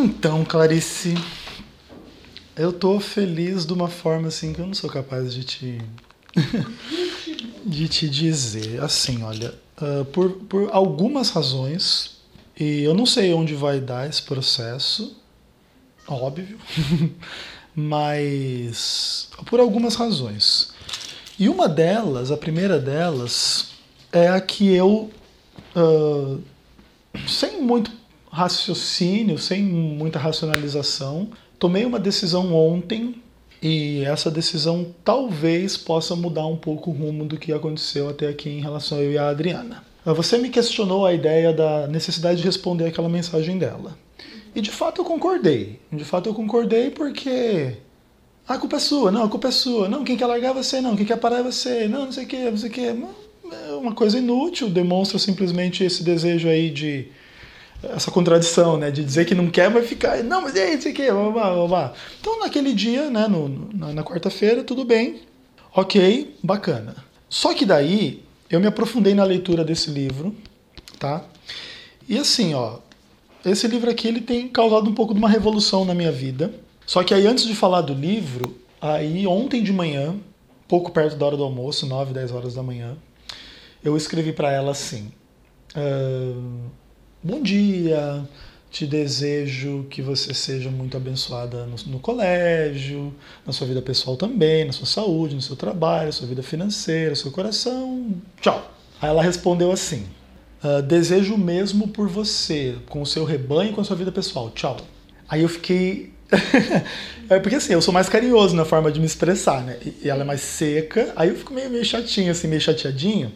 Então, Clarice, eu tô feliz de uma forma assim que eu não sou capaz de te de te dizer. Assim, olha, uh, por, por algumas razões, e eu não sei onde vai dar esse processo, óbvio, mas por algumas razões. E uma delas, a primeira delas, é a que eu, uh, sem muito raciocínio, sem muita racionalização, tomei uma decisão ontem e essa decisão talvez possa mudar um pouco o rumo do que aconteceu até aqui em relação a eu e a Adriana. Você me questionou a ideia da necessidade de responder aquela mensagem dela. E de fato eu concordei. De fato eu concordei porque a culpa é sua, não, a culpa é sua, não, quem quer largar é você, não, quem quer parar é você, não, não sei o que, não sei o que. É uma coisa inútil, demonstra simplesmente esse desejo aí de. Essa contradição, né? De dizer que não quer, mas ficar. Não, mas e aí, não sei o que, blá, blá, blá. Então naquele dia, né, no, na, na quarta-feira, tudo bem, ok, bacana. Só que daí eu me aprofundei na leitura desse livro, tá? E assim, ó, esse livro aqui ele tem causado um pouco de uma revolução na minha vida. Só que aí antes de falar do livro, aí ontem de manhã, pouco perto da hora do almoço, 9, 10 horas da manhã, eu escrevi para ela assim: uh, Bom dia, te desejo que você seja muito abençoada no, no, colégio, na sua vida pessoal também, na sua saúde, no seu trabalho, na sua vida financeira, no seu coração. Tchau. Aí ela respondeu assim: uh, Desejo o mesmo por você, com o seu rebanho e com a sua vida pessoal. Tchau. Aí eu fiquei. é porque assim, eu sou mais carinhoso na forma de me expressar, né? E ela é mais seca, aí eu fico meio, meio chatinho, assim, meio chateadinho.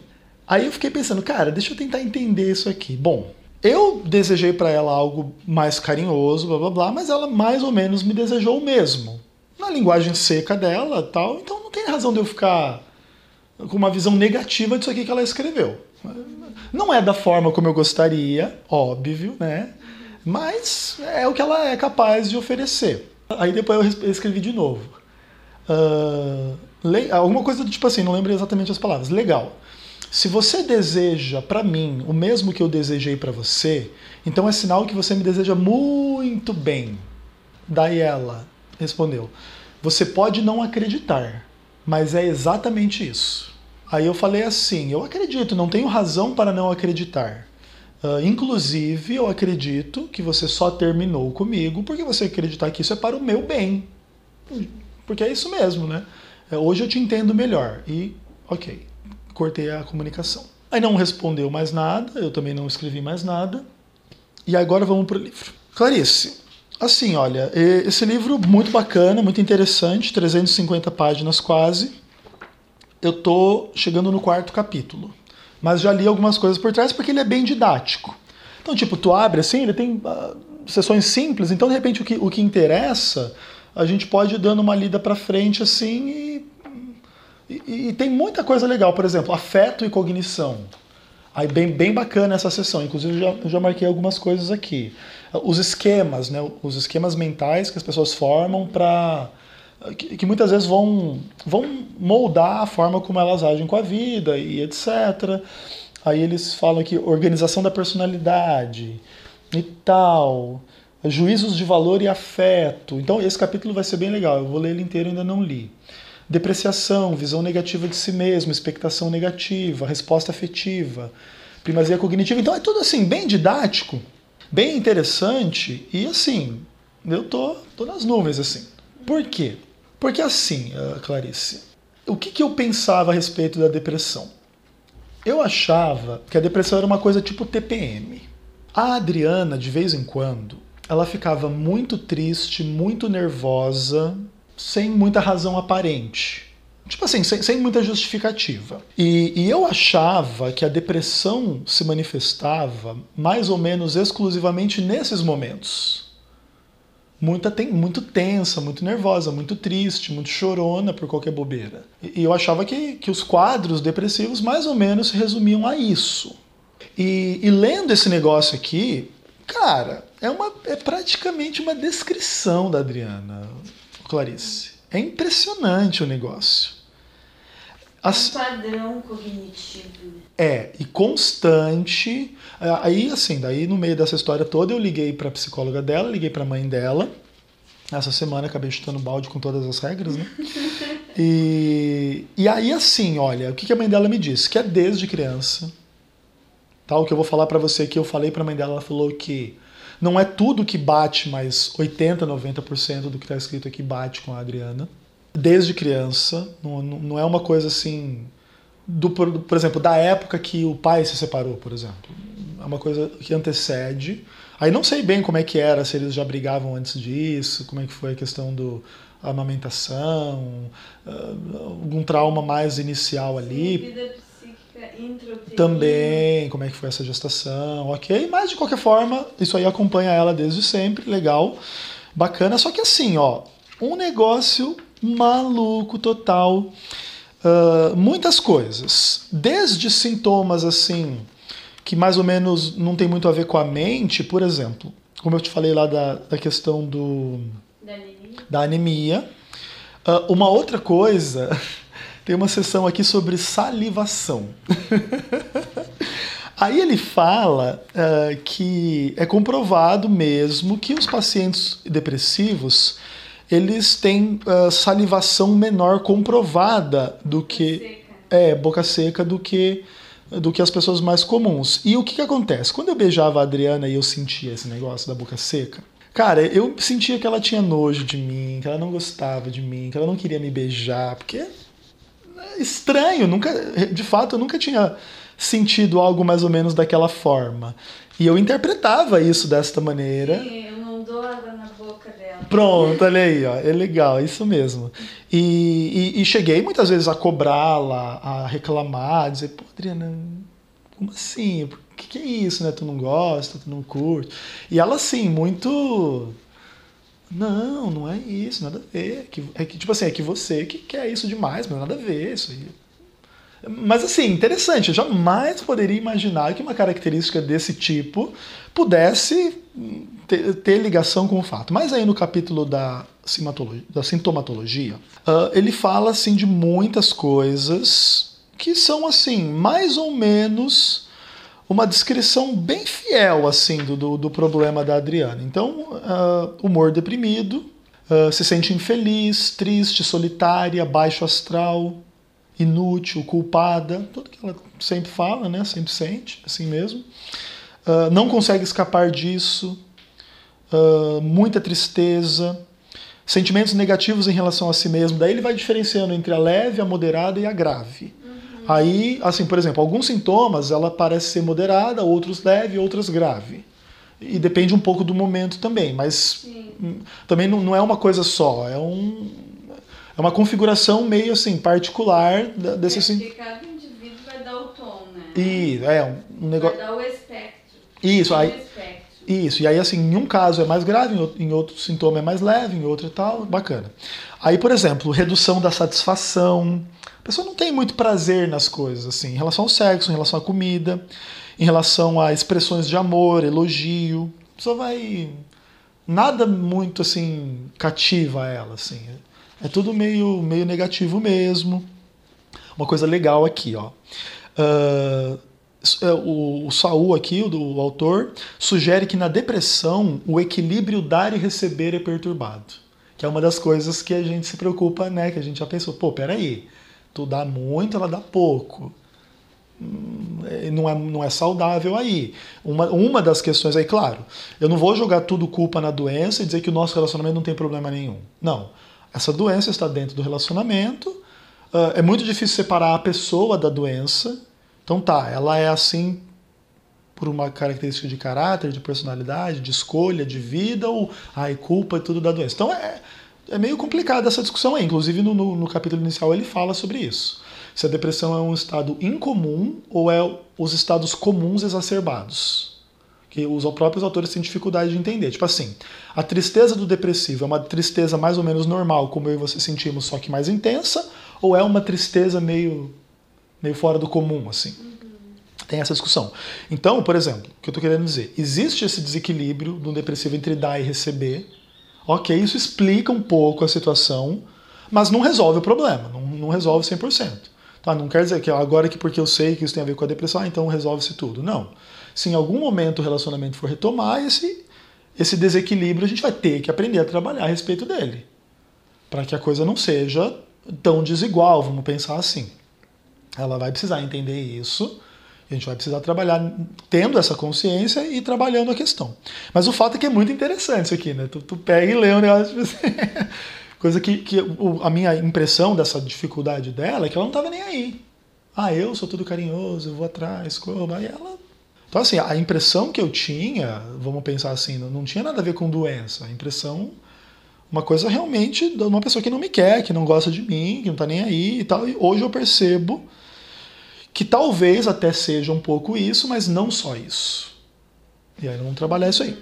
Aí eu fiquei pensando, cara, deixa eu tentar entender isso aqui. Bom, eu desejei para ela algo mais carinhoso, blá blá blá, mas ela mais ou menos me desejou o mesmo. Na linguagem seca dela tal, então não tem razão de eu ficar com uma visão negativa disso aqui que ela escreveu. Não é da forma como eu gostaria, óbvio, né? Mas é o que ela é capaz de oferecer. Aí depois eu escrevi de novo. Uh, alguma coisa do tipo assim, não lembro exatamente as palavras. Legal. Se você deseja para mim o mesmo que eu desejei para você, então é sinal que você me deseja muito bem. Daí ela respondeu: Você pode não acreditar, mas é exatamente isso. Aí eu falei assim: Eu acredito, não tenho razão para não acreditar. Uh, inclusive, eu acredito que você só terminou comigo porque você acreditar que isso é para o meu bem. Porque é isso mesmo, né? É, hoje eu te entendo melhor. E, ok cortei a comunicação. Aí não respondeu mais nada, eu também não escrevi mais nada. E agora vamos para o livro. Clarice, assim, olha, esse livro muito bacana, muito interessante, 350 páginas quase. Eu tô chegando no quarto capítulo, mas já li algumas coisas por trás porque ele é bem didático. Então, tipo, tu abre assim, ele tem uh, sessões simples, então de repente o que, o que interessa, a gente pode ir dando uma lida para frente assim e e, e, tem muita coisa legal, por exemplo, afeto e cognição. Aí bem, bem bacana essa sessão, inclusive já, já marquei algumas coisas aqui. Os esquemas, né, os esquemas mentais que as pessoas formam para que, que, muitas vezes vão, vão moldar a forma como elas agem com a vida e etc. Aí eles falam aqui organização da personalidade e tal, juízos de valor e afeto. Então esse capítulo vai ser bem legal, eu vou ler ele inteiro, ainda não li. Depreciação, visão negativa de si mesmo, expectação negativa, resposta afetiva, primazia cognitiva. Então é tudo assim, bem didático, bem interessante e assim, eu tô, tô nas nuvens assim. Por quê? Porque assim, ah, Clarice, o que, que eu pensava a respeito da depressão? Eu achava que a depressão era uma coisa tipo TPM. A Adriana, de vez em quando, ela ficava muito triste, muito nervosa, sem muita razão aparente. Tipo assim, sem, sem muita justificativa. E, e, eu achava que a depressão se manifestava mais ou menos exclusivamente nesses momentos. Muita, tem, muito tensa, muito nervosa, muito triste, muito chorona por qualquer bobeira. E, e eu achava que, que os quadros depressivos mais ou menos se resumiam a isso. E, e lendo esse negócio aqui, cara, é, uma, é praticamente uma descrição da Adriana. Clarice. É impressionante o negócio. As... Um padrão cognitivo. Né? É, e constante. Aí, assim, daí no meio dessa história toda, eu liguei para a psicóloga dela, liguei para a mãe dela. Essa semana acabei chutando balde com todas as regras, né? E, e aí, assim, olha, o que a mãe dela me disse? Que é desde criança. Tá? O que eu vou falar para você que eu falei para a mãe dela, ela falou que não é tudo que bate, mas 80, 90% do que está escrito aqui bate com a Adriana. Desde criança, não, não é uma coisa assim. Do, por exemplo, da época que o pai se separou, por exemplo. É uma coisa que antecede. Aí não sei bem como é que era, se eles já brigavam antes disso, como é que foi a questão do amamentação, ah, algum trauma mais inicial ali. Psíquica Também, como é que foi essa gestação, ok. Mas de qualquer forma, isso aí acompanha ela desde sempre, legal, bacana. Só que assim, ó, um negócio maluco total. Uh, muitas coisas, desde sintomas assim que mais ou menos não tem muito a ver com a mente, por exemplo, como eu te falei lá da, da questão do da anemia. Da anemia. Uh, uma outra coisa, tem uma sessão aqui sobre salivação. Aí ele fala uh, que é comprovado mesmo que os pacientes depressivos eles têm uh, salivação menor comprovada do boca que seca. é boca seca do que do que as pessoas mais comuns. E o que, que acontece? Quando eu beijava a Adriana e eu sentia esse negócio da boca seca, cara, eu sentia que ela tinha nojo de mim, que ela não gostava de mim, que ela não queria me beijar, porque estranho, nunca, de fato, eu nunca tinha sentido algo mais ou menos daquela forma. E eu interpretava isso desta maneira. Sim, eu não dou água na boca dela. Pronto, olha aí, ó, é legal, é isso mesmo. E, e, e cheguei muitas vezes a cobrá-la, a reclamar, a dizer, pô, Adriana, como assim? O que, que é isso, né? Tu não gosta, tu não curte. E ela, assim, muito. Não, não é isso, nada a ver. É que, é que, tipo assim, é que você que quer isso demais, mas nada a ver, isso aí. Mas assim, interessante, eu jamais poderia imaginar que uma característica desse tipo pudesse ter, ter ligação com o fato. Mas aí no capítulo da, da sintomatologia, uh, ele fala assim de muitas coisas que são assim, mais ou menos uma descrição bem fiel assim do, do, problema da Adriana. Então, uh, humor deprimido, uh, se sente infeliz, triste, solitária, baixo astral, inútil, culpada, tudo que ela sempre fala, né? Sempre sente, assim mesmo. Uh, não consegue escapar disso, muita tristeza, sentimentos negativos em relação a si mesmo. Daí ele vai diferenciando entre a leve, a moderada e a grave. Aí, assim, por exemplo, alguns sintomas ela parece ser moderada, outros leve, outras grave. E depende um pouco do momento também, mas Sim. também não, não é uma coisa só, é um, é uma configuração meio assim particular desse assim. Porque cada indivíduo vai dar o tom, né? E é um, um negócio. Vai dar o espectro. Isso, aí. Espectro. Isso, e aí assim, em um caso é mais grave, em outro, em outro sintoma é mais leve, em outro e tal, bacana. Aí, por exemplo, redução da satisfação. A pessoa não tem muito prazer nas coisas, assim, em relação ao sexo, em relação à comida, em relação a expressões de amor, elogio. A pessoa vai. Nada muito assim cativa ela, assim. É tudo meio, meio negativo mesmo. Uma coisa legal aqui, ó. Uh, o, o Saul aqui, o, do, o autor, sugere que na depressão o equilíbrio dar e receber é perturbado. Que é uma das coisas que a gente se preocupa, né? Que a gente já pensou, pô, peraí, tu dá muito, ela dá pouco. Hum, não é, não é saudável aí. Uma, uma das questões aí, claro, eu não vou jogar tudo culpa na doença e dizer que o nosso relacionamento não tem problema nenhum. Não. Essa doença está dentro do relacionamento. Uh, é muito difícil separar a pessoa da doença. Então tá, ela é assim por uma característica de caráter, de personalidade, de escolha, de vida, ou ai, culpa e tudo da doença. Então é, é meio complicada essa discussão aí. Inclusive no, no, no capítulo inicial ele fala sobre isso. Se a depressão é um estado incomum ou é os estados comuns exacerbados que os próprios autores têm dificuldade de entender. Tipo assim, a tristeza do depressivo é uma tristeza mais ou menos normal, como eu e você sentimos, só que mais intensa, ou é uma tristeza meio, meio fora do comum, assim? Uhum. Tem essa discussão. Então, por exemplo, o que eu estou querendo dizer? Existe esse desequilíbrio do depressivo entre dar e receber. Ok, isso explica um pouco a situação, mas não resolve o problema, não, não resolve 100%. Tá, não quer dizer que agora que porque eu sei que isso tem a ver com a depressão, ah, então resolve-se tudo. Não. Se em algum momento o relacionamento for retomar, esse, esse desequilíbrio a gente vai ter que aprender a trabalhar a respeito dele. Para que a coisa não seja tão desigual, vamos pensar assim. Ela vai precisar entender isso. A gente vai precisar trabalhar tendo essa consciência e trabalhando a questão. Mas o fato é que é muito interessante isso aqui, né? Tu, tu pega e lê um negócio tipo assim. Coisa que, que o, a minha impressão dessa dificuldade dela é que ela não estava nem aí. Ah, eu sou tudo carinhoso, eu vou atrás, como? Ela. Então, assim, a impressão que eu tinha, vamos pensar assim, não tinha nada a ver com doença. A impressão, uma coisa realmente de uma pessoa que não me quer, que não gosta de mim, que não está nem aí e tal. E hoje eu percebo que talvez até seja um pouco isso, mas não só isso. E aí vamos trabalhar isso aí.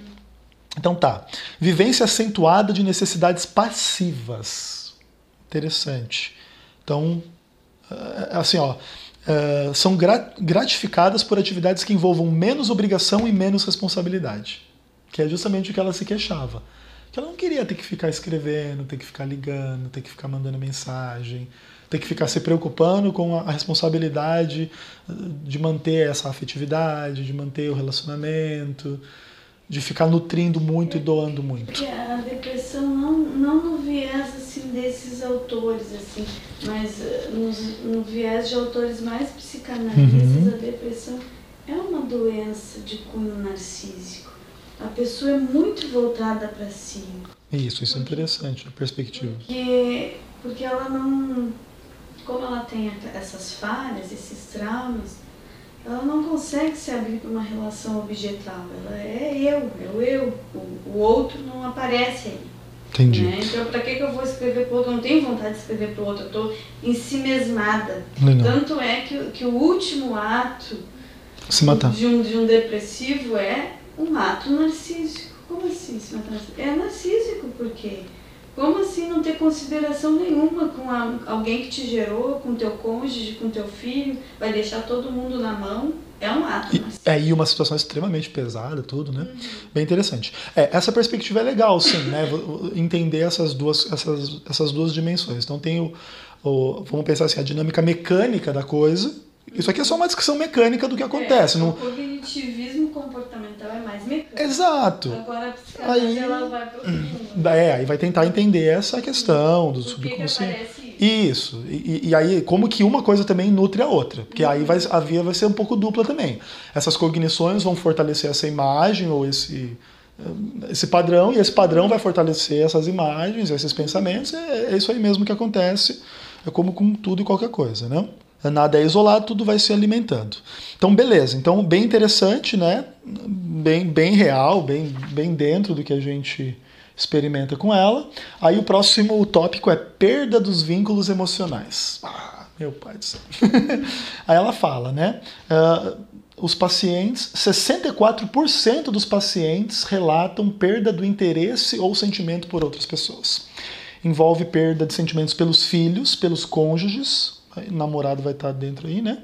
Então tá. Vivência acentuada de necessidades passivas. Interessante. Então, eh, assim, ó, eh, são gratificadas por atividades que envolvam menos obrigação e menos responsabilidade. Que é justamente o que ela se queixava. Que ela não queria ter que ficar escrevendo, ter que ficar ligando, ter que ficar mandando mensagem, ter que ficar se preocupando com a responsabilidade de manter essa afetividade, de manter o relacionamento de ficar nutrindo muito e doando muito. Porque a depressão não, não no viés assim desses autores assim, mas eh, no, no viés de autores mais psicanalistas, uhum. a depressão é uma doença de cunho narcísico. A pessoa é muito voltada para si. Isso, isso é interessante, a perspectiva. Porque, porque ela não, como ela tem essas falhas, esses traumas, ela não consegue se abrir para uma relação objetal. Ela é eu, é o eu. O, o outro não aparece aí. Entendi. Né? Então, para que, que eu vou escrever para o outro? Eu não tenho vontade de escrever para o outro, eu estou em si mesmada. Legal. Tanto é que, que o último ato se matar. De, um, de um depressivo é um ato narcísico. Como assim se matar? É narcísico, porque quê? Como assim não ter consideração nenhuma com a, alguém que te gerou, com teu cônjuge, com teu filho, vai deixar todo mundo na mão? É um ato. E, é, e uma situação extremamente pesada, tudo, né? Uhum. Bem interessante. É, essa perspectiva é legal, sim, né? Entender essas duas, essas, essas duas dimensões. Então tem o, o, vamos pensar assim, a dinâmica mecânica da coisa, isso aqui é só uma descrição mecânica do que acontece. É, não... O cognitivismo comportamental é mais mecânico. Exato. Agora a psicanálise aí, ela vai profundo. É, aí vai tentar entender essa questão do subconsciente. Que isso. E, e, aí, como que uma coisa também nutre a outra. Porque uhum. aí vai, a via vai ser um pouco dupla também. Essas cognições vão fortalecer essa imagem ou esse, esse padrão, e esse padrão vai fortalecer essas imagens, esses pensamentos. É, é isso aí mesmo que acontece. É como com tudo e qualquer coisa, né? Nada é isolado, tudo vai se alimentando. Então, beleza. Então, bem interessante, né? Bem, bem real, bem, bem dentro do que a gente experimenta com ela. Aí o próximo tópico é perda dos vínculos emocionais. Ah, meu pai do céu. Aí ela fala, né? Uh, os pacientes, 64% dos pacientes relatam perda do interesse ou sentimento por outras pessoas. Envolve perda de sentimentos pelos filhos, pelos cônjuges, namorado vai estar dentro aí, né?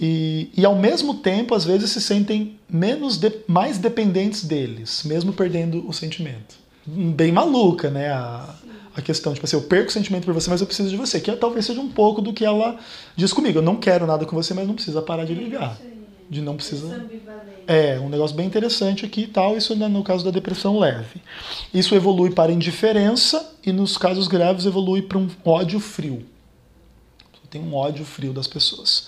E, e ao mesmo tempo, às vezes, se sentem menos de, mais dependentes deles, mesmo perdendo o sentimento. Bem maluca, né? A, a questão, tipo assim, eu perco o sentimento por você, mas eu preciso de você. Que é, talvez seja um pouco do que ela diz comigo. Eu não quero nada com você, mas não precisa parar de ligar. De não precisa. É, um negócio bem interessante aqui e tal. Isso no caso da depressão leve. Isso evolui para indiferença e, nos casos graves, evolui para um ódio frio tem um ódio frio das pessoas.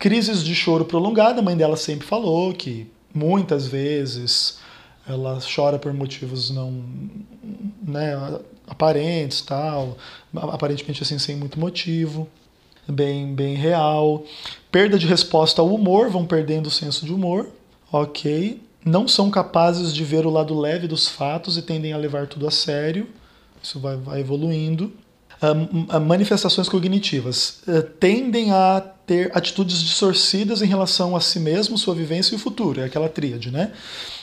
Crises de choro prolongada, a mãe dela sempre falou que muitas vezes ela chora por motivos não né, aparentes, tal, aparentemente assim sem muito motivo, bem bem real. Perda de resposta ao humor, vão perdendo o senso de humor, ok. Não são capazes de ver o lado leve dos fatos e tendem a levar tudo a sério. Isso vai, vai evoluindo manifestações cognitivas uh, tendem a ter atitudes distorcidas em relação a si mesmo, sua vivência e o futuro. É aquela tríade, né?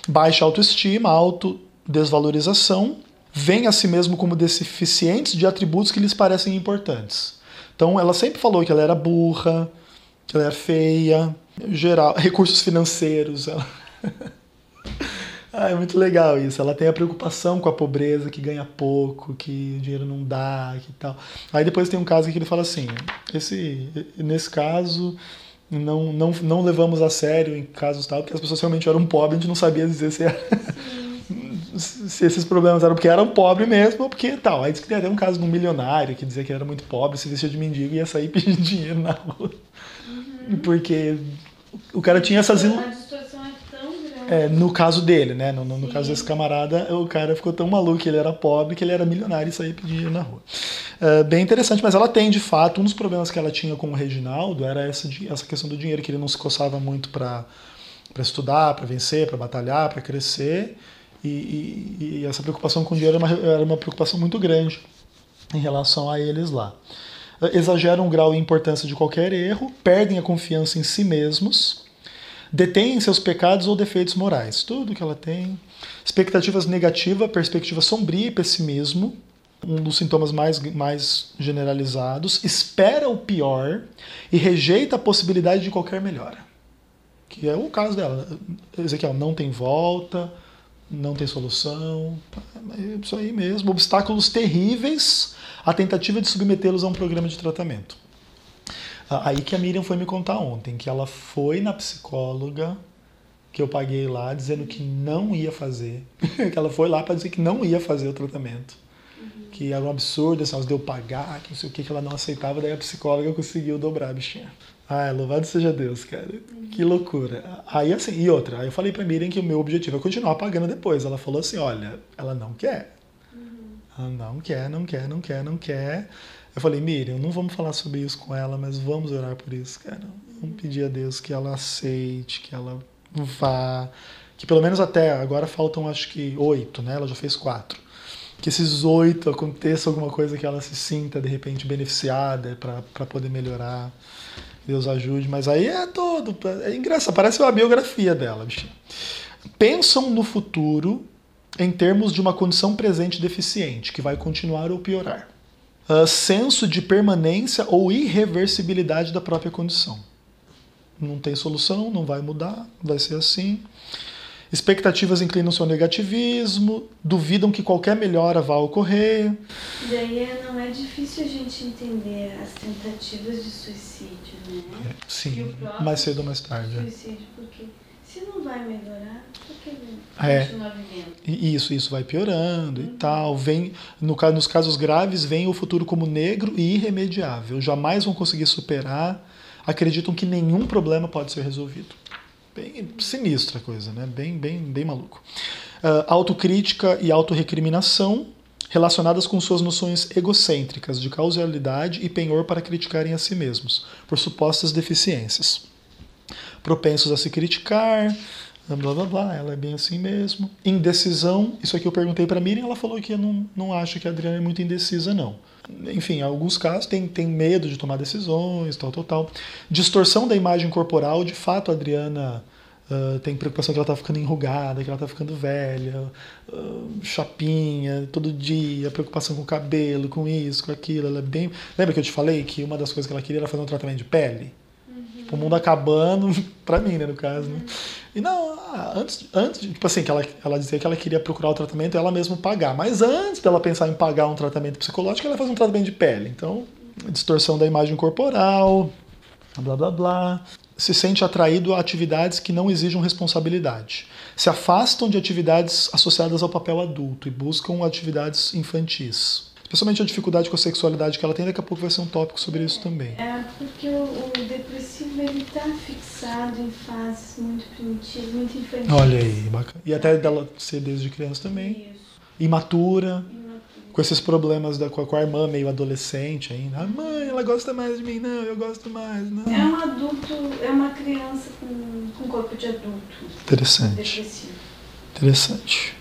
Baixa autoestima, autodesvalorização, veem a si mesmo como deficientes de atributos que lhes parecem importantes. Então, ela sempre falou que ela era burra, que ela era feia, geral, recursos financeiros. Ela... Ah, é muito legal isso. Ela tem a preocupação com a pobreza, que ganha pouco, que o dinheiro não dá, que tal. Aí depois tem um caso que ele fala assim: esse, nesse caso, não, não, não levamos a sério em casos tal, porque as pessoas realmente eram pobres, a gente não sabia dizer se, era, se esses problemas eram porque eram pobres mesmo ou porque tal. Aí diz que tem até um caso de um milionário que dizia que era muito pobre, se vestia de mendigo e ia sair pedindo dinheiro na rua. Uhum. Porque o cara tinha essas. Distorção é. É, no caso dele, né? No, no, caso desse camarada, o cara ficou tão maluco que ele era pobre que ele era milionário e saía pedindo dinheiro na rua. Uh, bem interessante, mas ela tem de fato, um dos problemas que ela tinha com o Reginaldo era essa, essa questão do dinheiro, que ele não se coçava muito para estudar, para vencer, para batalhar, para crescer. E, e, e, essa preocupação com o dinheiro era uma, era uma preocupação muito grande em relação a eles lá. Exageram o grau e importância de qualquer erro, perdem a confiança em si mesmos, detêm seus pecados ou defeitos morais. Tudo que ela tem. Expectativas negativas, perspectiva sombria e pessimismo, um dos sintomas mais, mais generalizados. Espera o pior e rejeita a possibilidade de qualquer melhora. Que é o caso dela. Ezequiel não tem volta, não tem solução. É isso aí mesmo. Obstáculos terríveis a tentativa de submetê-los a um programa de tratamento. Aí que a Miriam foi me contar ontem, que ela foi na psicóloga que eu paguei lá dizendo que não ia fazer, que ela foi lá para dizer que não ia fazer o tratamento, uhum. que era um absurdo, assim, ela deu pagar, que não sei o que, que ela não aceitava, daí a psicóloga conseguiu dobrar a bichinha. Ah, louvado seja Deus, cara. Que loucura. Aí assim, e outra, aí eu falei pra Miriam que o meu objetivo é continuar pagando depois. Ela falou assim: olha, ela não quer. Uhum. Ela não quer, não quer, não quer, não quer. Eu falei, Miriam, não vamos falar sobre isso com ela, mas vamos orar por isso, cara. Vamos pedir a Deus que ela aceite, que ela vá. Que pelo menos até agora faltam acho que oito, né? Ela já fez quatro. Que esses oito aconteça alguma coisa que ela se sinta de repente beneficiada para poder melhorar. Deus ajude, mas aí é todo. É engraçado, parece uma biografia dela, bichinho. Pensam no futuro em termos de uma condição presente deficiente, que vai continuar ou piorar. Uh, senso de permanência ou irreversibilidade da própria condição. Não tem solução, não vai mudar, vai ser assim. Expectativas inclinam-se ao negativismo, duvidam que qualquer melhora vá ocorrer. Daí não é difícil a gente entender as tentativas de suicídio, né? É, sim, mais cedo ou mais tarde. É. Suicídio, porque se não vai melhorar, por que é. continuar vivendo? Isso, isso vai piorando uhum. e tal. Vem, no, nos casos graves, vem o futuro como negro e irremediável. Jamais vão conseguir superar. Acreditam que nenhum problema pode ser resolvido. Bem sinistra a coisa, né? Bem, bem, bem maluco. Uh, autocrítica e autorrecriminação relacionadas com suas noções egocêntricas de causalidade e penhor para criticarem a si mesmos, por supostas deficiências. Propensos a se criticar, blá blá blá, ela é bem assim mesmo. Indecisão, isso aqui eu perguntei para Miriam, ela falou que não, não acha que a Adriana é muito indecisa, não enfim, em alguns casos tem, tem medo de tomar decisões, tal, tal, tal. Distorção da imagem corporal, de fato, a Adriana uh, tem preocupação que ela está ficando enrugada, que ela está ficando velha, uh, chapinha, todo dia, preocupação com o cabelo, com isso, com aquilo. Ela é bem. Lembra que eu te falei que uma das coisas que ela queria era fazer um tratamento de pele? O mundo acabando, para mim, né, no caso, né? E não, ah, antes, antes tipo assim, que ela, ela dizia que ela queria procurar o tratamento ela mesma pagar. Mas antes dela pensar em pagar um tratamento psicológico, ela faz um tratamento de pele. Então, distorção da imagem corporal, blá blá blá. Se sente atraído a atividades que não exijam responsabilidade. Se afastam de atividades associadas ao papel adulto e buscam atividades infantis especialmente a dificuldade com a sexualidade que ela tem, daqui a pouco vai ser um tópico sobre isso também. É, porque o, o depressivo ele está fixado em fases muito primitivas, muito infantis. Olha aí, bacana. E até dela ser desde criança também. Isso. Imatura. Com esses problemas da, com, a, com a irmã meio adolescente ainda. Ah, mãe, ela gosta mais de mim. Não, eu gosto mais. Não. É um adulto, é uma criança com, com corpo de adulto. Interessante. Depressivo. Interessante.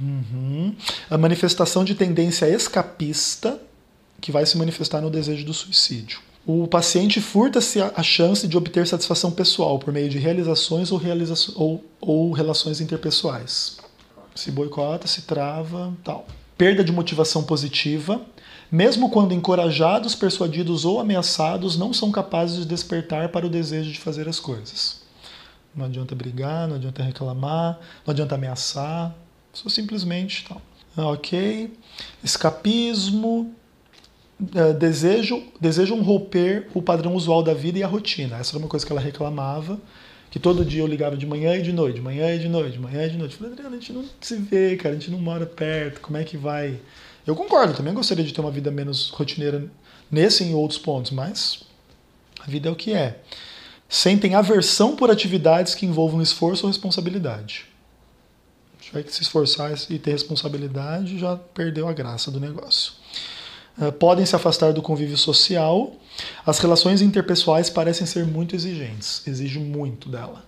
Uhum. A manifestação de tendência escapista que vai se manifestar no desejo do suicídio. O paciente furta-se a chance de obter satisfação pessoal por meio de realizações ou, realiza ou, ou relações interpessoais. Se boicota, se trava, tal. Perda de motivação positiva, mesmo quando encorajados, persuadidos ou ameaçados, não são capazes de despertar para o desejo de fazer as coisas. Não adianta brigar, não adianta reclamar, não adianta ameaçar. Só simplesmente tal. Ok. Escapismo. Uh, desejo, desejam romper o padrão usual da vida e a rotina. Essa era uma coisa que ela reclamava que todo dia eu ligava de manhã e de noite, de manhã e de noite, de manhã e de noite. Falei, Adriana, a gente não se vê, cara, a gente não mora perto, como é que vai? Eu concordo, também gostaria de ter uma vida menos rotineira nesse e em outros pontos, mas a vida é o que é. Sentem aversão por atividades que envolvam esforço ou responsabilidade. Tiver que se esforçar e ter responsabilidade, já perdeu a graça do negócio. Uh, podem se afastar do convívio social as relações interpessoais parecem ser muito exigentes, exige muito dela.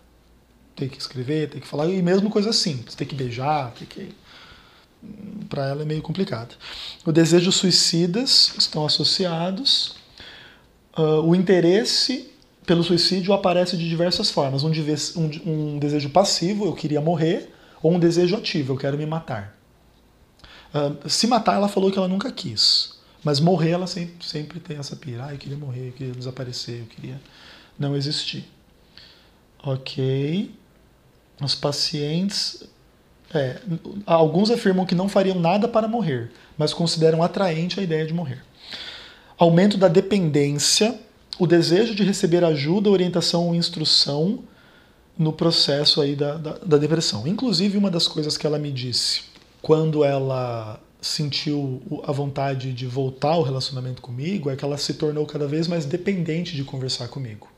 Tem que escrever, tem que falar, e mesmo coisa simples, tem que beijar, tem que. Para ela é meio complicado. O desejo suicidas estão associados. Uh, o interesse pelo suicídio aparece de diversas formas. Um, um, desejo passivo, eu queria morrer, ou um desejo ativo, eu quero me matar. Uh, se matar, ela falou que ela nunca quis. Mas morrer, ela sempre, sempre tem essa pira. Ah, eu queria morrer, eu queria desaparecer, eu queria não existir. Ok. Os pacientes. É, alguns afirmam que não fariam nada para morrer, mas consideram atraente a ideia de morrer. Aumento da dependência, o desejo de receber ajuda, orientação ou instrução no processo aí da, da, da depressão. Inclusive, uma das coisas que ela me disse quando ela sentiu a vontade de voltar ao relacionamento comigo é que ela se tornou cada vez mais dependente de conversar comigo.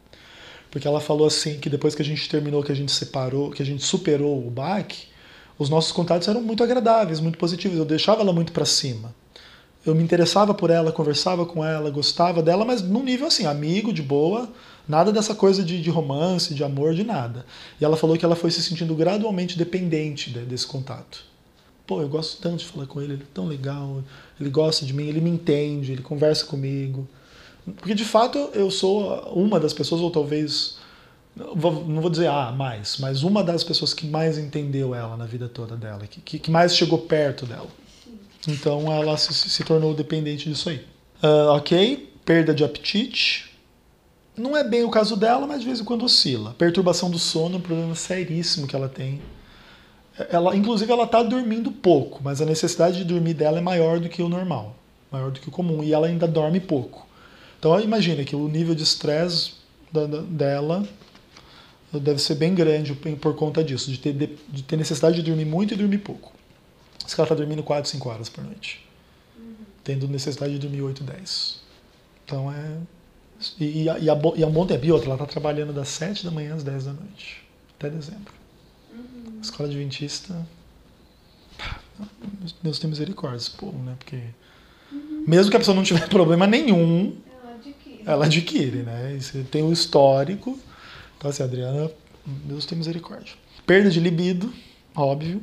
Porque ela falou assim que depois que a gente terminou, que a gente separou, que a gente superou o baque, os nossos contatos eram muito agradáveis, muito positivos. Eu deixava ela muito para cima. Eu me interessava por ela, conversava com ela, gostava dela, mas num nível assim, amigo, de boa, nada dessa coisa de, de romance, de amor, de nada. E ela falou que ela foi se sentindo gradualmente dependente desse contato. Pô, eu gosto tanto de falar com ele, ele é tão legal, ele gosta de mim, ele me entende, ele conversa comigo. Porque de fato eu sou uma das pessoas, ou talvez, não vou dizer ah, mais, mas uma das pessoas que mais entendeu ela na vida toda dela, que, que mais chegou perto dela. Então ela se, se tornou dependente disso aí. Uh, ok, perda de apetite. Não é bem o caso dela, mas de vez em quando oscila. Perturbação do sono, um problema seríssimo que ela tem ela, inclusive, ela está dormindo pouco, mas a necessidade de dormir dela é maior do que o normal, maior do que o comum, e ela ainda dorme pouco. Então, imagina que o nível de estresse dela deve ser bem grande por conta disso, de ter, de ter necessidade de dormir muito e dormir pouco. Se ela está dormindo 4, 5 horas por noite, tendo necessidade de dormir 8, 10. Então é. E, e, a, e, um bom tempo. E outra, ela está trabalhando das 7 da manhã às 10 da noite, até dezembro. Escola Adventista. Deus tem misericórdia desse povo, né? Porque uhum. mesmo que a pessoa não tiver problema nenhum, ela adquire, ela adquire né? E você tem o histórico. Então, assim, Adriana, Deus tem misericórdia. Perda de libido, óbvio.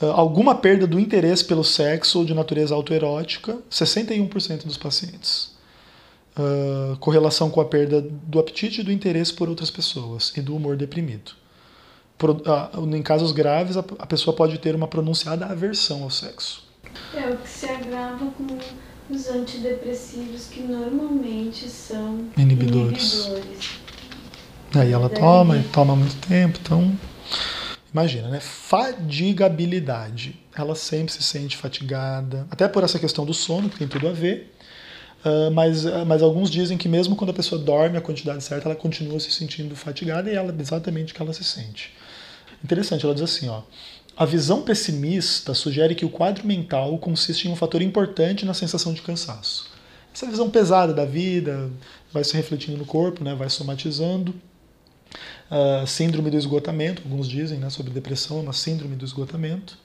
Uh, alguma perda do interesse pelo sexo ou de natureza autoerótica, 61% dos pacientes. Uh, correlação com a perda do apetite e do interesse por outras pessoas e do humor deprimido em casos graves, a pessoa pode ter uma pronunciada aversão ao sexo. É o que se agrava com os antidepressivos, que normalmente são inibidores. inibidores. Aí ela Daí... toma e toma muito tempo, então. Imagina, né? Fadigabilidade. Ela sempre se sente fatigada, até por essa questão do sono, que tem tudo a ver. Uh, mas, uh, mas alguns dizem que mesmo quando a pessoa dorme a quantidade certa, ela continua se sentindo fatigada e ela exatamente o que ela se sente. Interessante, ela diz assim, ó. A visão pessimista sugere que o quadro mental consiste em um fator importante na sensação de cansaço. Essa visão pesada da vida vai se refletindo no corpo, né, vai somatizando. Uh, síndrome do esgotamento, alguns dizem né, sobre depressão, é uma síndrome do esgotamento.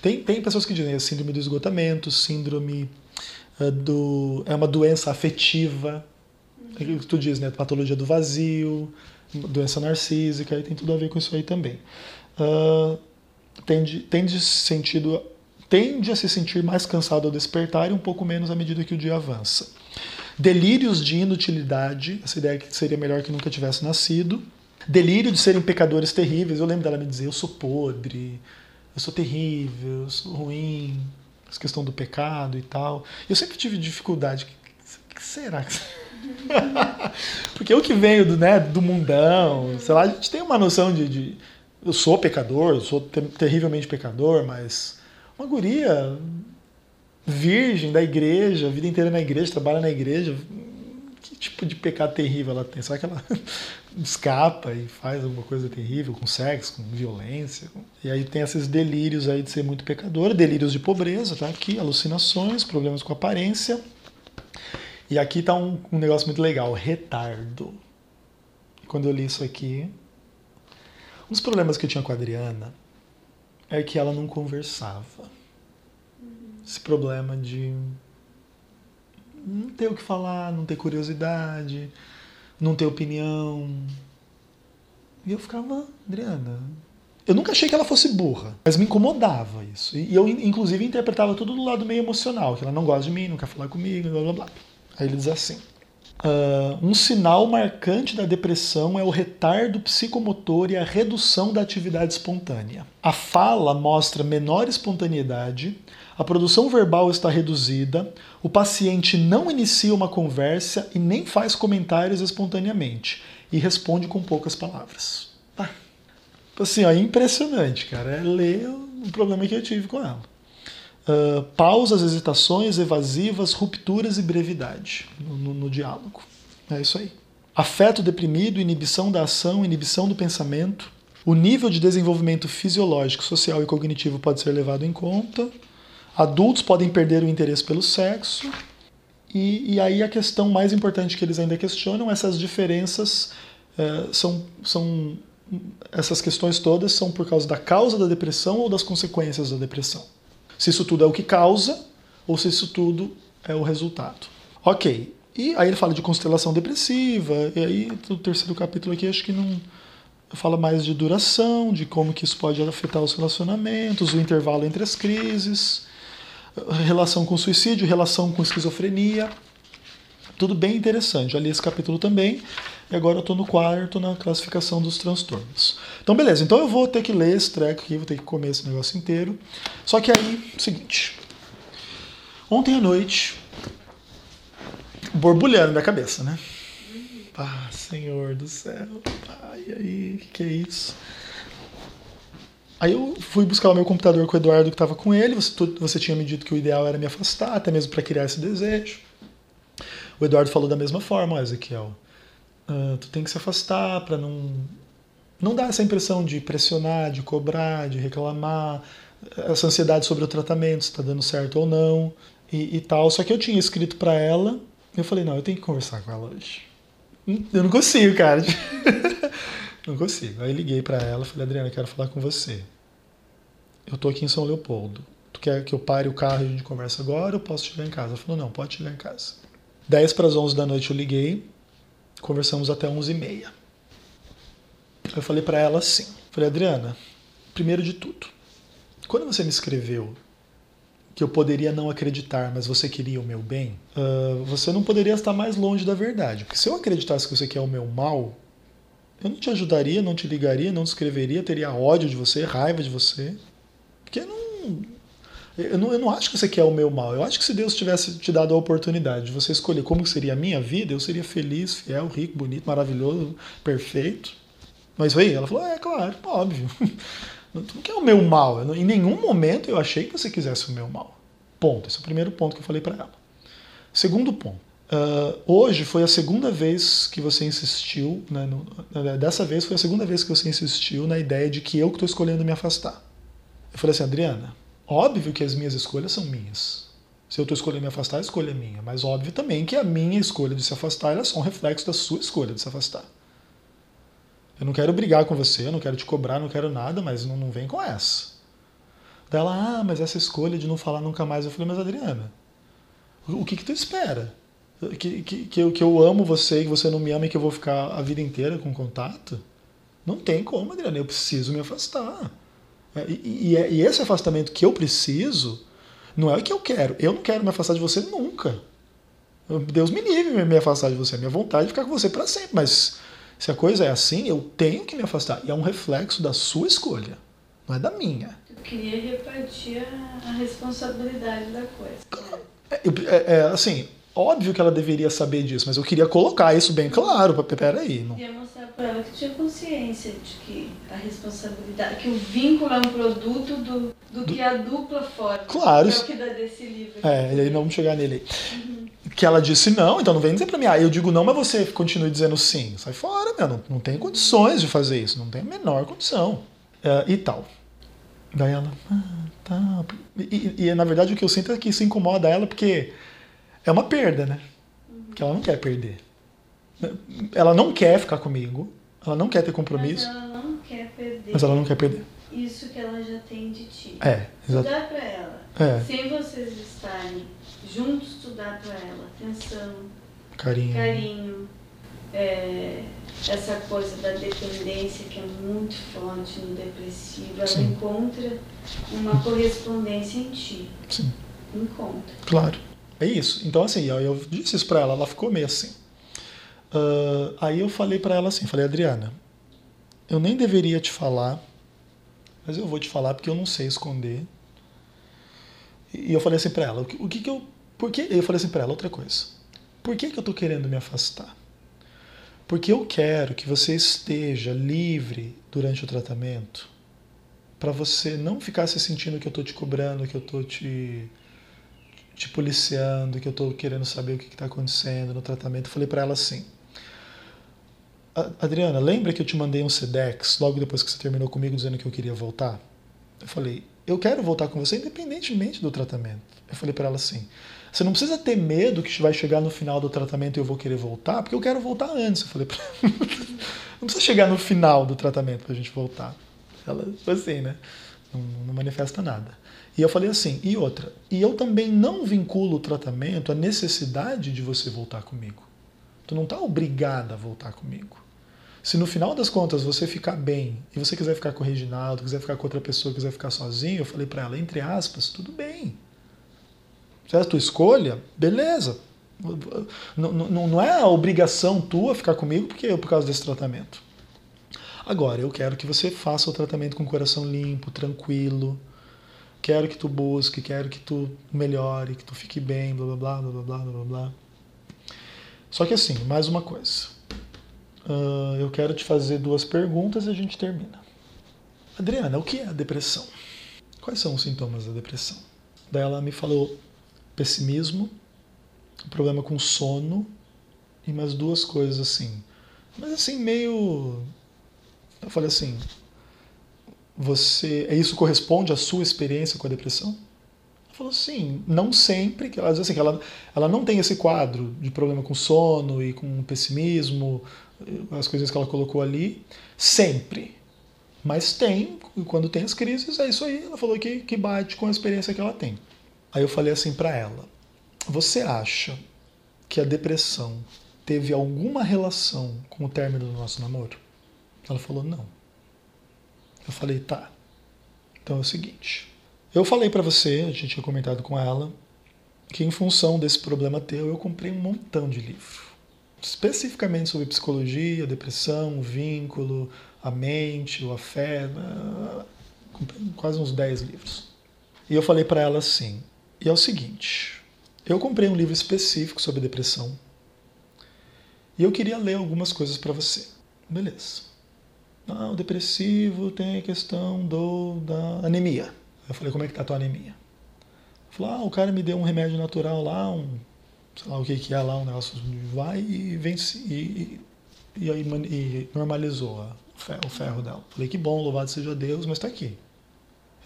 Tem, tem pessoas que dizem é síndrome do esgotamento, síndrome uh, do. é uma doença afetiva, uhum. tu diz, né? Patologia do vazio, doença narcísica, e tem tudo a ver com isso aí também. Uh, tende, tende, sentido, tende a se sentir mais cansado ao despertar e um pouco menos à medida que o dia avança. Delírios de inutilidade, essa ideia que seria melhor que nunca tivesse nascido. Delírio de serem pecadores terríveis. Eu lembro dela me dizer: eu sou podre, eu sou terrível, eu sou ruim. Questão do pecado e tal. Eu sempre tive dificuldade. O que será que Porque eu que venho do, né, do mundão, sei lá, a gente tem uma noção de, de eu sou pecador, eu sou ter terrivelmente pecador, mas uma guria virgem da igreja, a vida inteira na igreja, trabalha na igreja, que tipo de pecado terrível ela tem? Será que ela escapa e faz alguma coisa terrível com sexo, com violência? E aí tem esses delírios aí de ser muito pecadora, delírios de pobreza, tá aqui, alucinações, problemas com aparência. E aqui tá um, um negócio muito legal, retardo. Quando eu li isso aqui, um dos problemas que eu tinha com a Adriana é que ela não conversava. Esse problema de não ter o que falar, não ter curiosidade, não ter opinião. E eu ficava, Adriana. Eu nunca achei que ela fosse burra, mas me incomodava isso. E eu, inclusive, interpretava tudo do lado meio emocional, que ela não gosta de mim, não quer falar comigo, blá blá blá. Aí ele diz assim: Uh, um sinal marcante da depressão é o retardo psicomotor e a redução da atividade espontânea. A fala mostra menor espontaneidade, a produção verbal está reduzida, o paciente não inicia uma conversa e nem faz comentários espontaneamente e responde com poucas palavras. Ah, assim, ó, impressionante, cara. É ler o problema que eu tive com ela. Uh, pausas, hesitações, evasivas, rupturas e brevidade no, no, no diálogo. É isso aí. Afeto deprimido, inibição da ação, inibição do pensamento. O nível de desenvolvimento fisiológico, social e cognitivo pode ser levado em conta. Adultos podem perder o interesse pelo sexo. E, e aí a questão mais importante que eles ainda questionam, essas diferenças uh, são, são essas questões todas são por causa da causa da depressão ou das consequências da depressão. Se isso tudo é o que causa ou se isso tudo é o resultado. Ok. E aí ele fala de constelação depressiva, e aí o terceiro capítulo aqui acho que não fala mais de duração, de como que isso pode afetar os relacionamentos, o intervalo entre as crises, relação com suicídio, relação com esquizofrenia. Tudo bem interessante. Já li esse capítulo também. E agora eu estou no quarto, na classificação dos transtornos. Então, beleza. Então eu vou ter que ler esse treco aqui, vou ter que comer esse negócio inteiro. Só que aí, seguinte. Ontem à noite, borbulhando na minha cabeça, né? Ah, Senhor do céu. Ai, aí, que que é isso? Aí eu fui buscar o meu computador com o Eduardo que estava com ele. Você, você tinha me dito que o ideal era me afastar, até mesmo para criar esse desejo. O Eduardo falou da mesma forma, Ezequiel. Uh, tu tem que se afastar para não não dar essa impressão de pressionar, de cobrar, de reclamar, essa ansiedade sobre o tratamento, se está dando certo ou não e, e, tal. Só que eu tinha escrito para ela, eu falei não, eu tenho que conversar com ela hoje. Eu não consigo, cara. não consigo. Aí liguei para ela, falei Adriana, quero falar com você. Eu tô aqui em São Leopoldo. Tu quer que eu pare o carro e a gente conversa agora ou posso chegar em casa? Ela falou não, pode chegar em casa. 10 para as 11 da noite eu liguei Conversamos até 11h30. Eu falei para ela assim: falei, Adriana, primeiro de tudo, quando você me escreveu que eu poderia não acreditar, mas você queria o meu bem, uh, você não poderia estar mais longe da verdade. Porque se eu acreditasse que você quer o meu mal, eu não te ajudaria, não te ligaria, não te escreveria, teria ódio de você, raiva de você. Porque não, eu não, eu não acho que você quer o meu mal. Eu acho que se Deus tivesse te dado a oportunidade de você escolher como seria a minha vida, eu seria feliz, fiel, rico, bonito, maravilhoso, perfeito. Mas aí ela falou: é claro, óbvio. Não quer o meu mal. Eu, em nenhum momento eu achei que você quisesse o meu mal. Ponto. Esse é o primeiro ponto que eu falei para ela. Segundo ponto. Uh, hoje foi a segunda vez que você insistiu, né, no, dessa vez foi a segunda vez que você insistiu na ideia de que eu que estou escolhendo me afastar. Eu falei assim, Adriana, Óbvio que as minhas escolhas são minhas. Se eu estou escolhendo me afastar, a escolha é minha. Mas óbvio também que a minha escolha de se afastar é só um reflexo da sua escolha de se afastar. Eu não quero brigar com você, eu não quero te cobrar, não quero nada, mas não, não vem com essa. Dela, ah, mas essa escolha de não falar nunca mais. Eu falei, mas Adriana, o que, que tu espera? Que, que, que, eu, que eu amo você e que você não me ama e que eu vou ficar a vida inteira com contato? Não tem como, Adriana, eu preciso me afastar. É, e, e, e, esse afastamento que eu preciso não é o que eu quero. Eu não quero me afastar de você nunca. Deus me livre me afastar de você. A minha vontade é ficar com você para sempre. Mas se a coisa é assim, eu tenho que me afastar. E é um reflexo da sua escolha, não é da minha. Eu queria repartir a, a responsabilidade da coisa. É, é, é, assim, óbvio que ela deveria saber disso, mas eu queria colocar isso bem claro, para peraí. Não... Queria mostrar para ela que tinha consciência de que a responsabilidade, que o vínculo é um produto do, do, do... que a dupla forma. Claro. Que é o que dá desse livro. É, e aí não vamos chegar nele aí. Uhum. Que ela disse não, então não vem dizer para mim, ah, eu digo não, mas você continue dizendo sim. Sai fora, meu, não, não tem condições de fazer isso, não tem a menor condição. É, e tal. Daí ela, ah, tá. E, e, na verdade o que eu sinto é que isso incomoda ela porque é uma perda, né? Que ela não quer perder. Ela não quer ficar comigo, ela não quer ter compromisso. Mas ela não quer perder. Mas ela não quer perder. Isso que ela já tem de ti. É, exato. Estudar pra ela. É. Sem vocês estarem juntos, estudar pra ela. Atenção. Carinho. Carinho. É, essa coisa da dependência que é muito forte no depressivo. Ela Sim. encontra uma correspondência em ti. Sim. Encontra. Claro. É isso. Então, assim, eu disse isso para ela, ela ficou meio assim. Uh, aí eu falei para ela assim, falei, Adriana, eu nem deveria te falar, mas eu vou te falar porque eu não sei esconder. E eu falei assim para ela, o que, o que, que eu... Por que, eu falei assim para ela, outra coisa. Por que, que eu tô querendo me afastar? Porque eu quero que você esteja livre durante o tratamento para você não ficar se sentindo que eu tô te cobrando, que eu tô te te policiando, que eu estou querendo saber o que está acontecendo no tratamento. Eu falei para ela assim: Adriana, lembra que eu te mandei um SEDEX logo depois que você terminou comigo dizendo que eu queria voltar? Eu falei: eu quero voltar com você independentemente do tratamento. Eu falei para ela assim: você não precisa ter medo que vai chegar no final do tratamento e eu vou querer voltar, porque eu quero voltar antes. Eu falei para ela: não precisa chegar no final do tratamento para a gente voltar. Ela foi assim, né? Não, não manifesta nada. E eu falei assim, e outra, e eu também não vinculo o tratamento à necessidade de você voltar comigo. Tu não está obrigada a voltar comigo. Se no final das contas você ficar bem e você quiser ficar com o Reginaldo, quiser ficar com outra pessoa, quiser ficar sozinho, eu falei para ela, entre aspas, tudo bem. Se é a tua escolha, beleza. Não, não, não é a obrigação tua ficar comigo porque por causa desse tratamento. Agora, eu quero que você faça o tratamento com o coração limpo, tranquilo. Quero que tu busque, quero que tu melhore, que tu fique bem, blá blá blá blá blá blá blá. Só que assim, mais uma coisa. Uh, eu quero te fazer duas perguntas e a gente termina. Adriana, o que é a depressão? Quais são os sintomas da depressão? Daí ela me falou pessimismo, problema com sono e mais duas coisas assim. Mas assim, meio eu falei assim, você isso corresponde à sua experiência com a depressão? Ela falou sim, não sempre. Ela diz assim, que ela, ela não tem esse quadro de problema com sono e com pessimismo, as coisas que ela colocou ali, sempre. Mas tem, quando tem as crises, é isso aí. Ela falou que, que bate com a experiência que ela tem. Aí eu falei assim para ela: Você acha que a depressão teve alguma relação com o término do nosso namoro? Ela falou: Não. Eu falei, tá. Então é o seguinte. Eu falei para você, a gente tinha comentado com ela, que em função desse problema teu, eu comprei um montão de livro. Especificamente sobre psicologia, depressão, vínculo, a mente, o afeto. Comprei quase uns 10 livros. E eu falei para ela assim: e é o seguinte, eu comprei um livro específico sobre depressão e eu queria ler algumas coisas para você. Beleza. Ah, o depressivo tem a questão do, da anemia. Eu falei, como é que tá a tua anemia? Falou, ah, o cara me deu um remédio natural lá, um, sei lá o que que é lá, um negócio, vai e vence, e, e, aí e normalizou a, o, ferro, dela. Falei, que bom, louvado seja Deus, mas está aqui.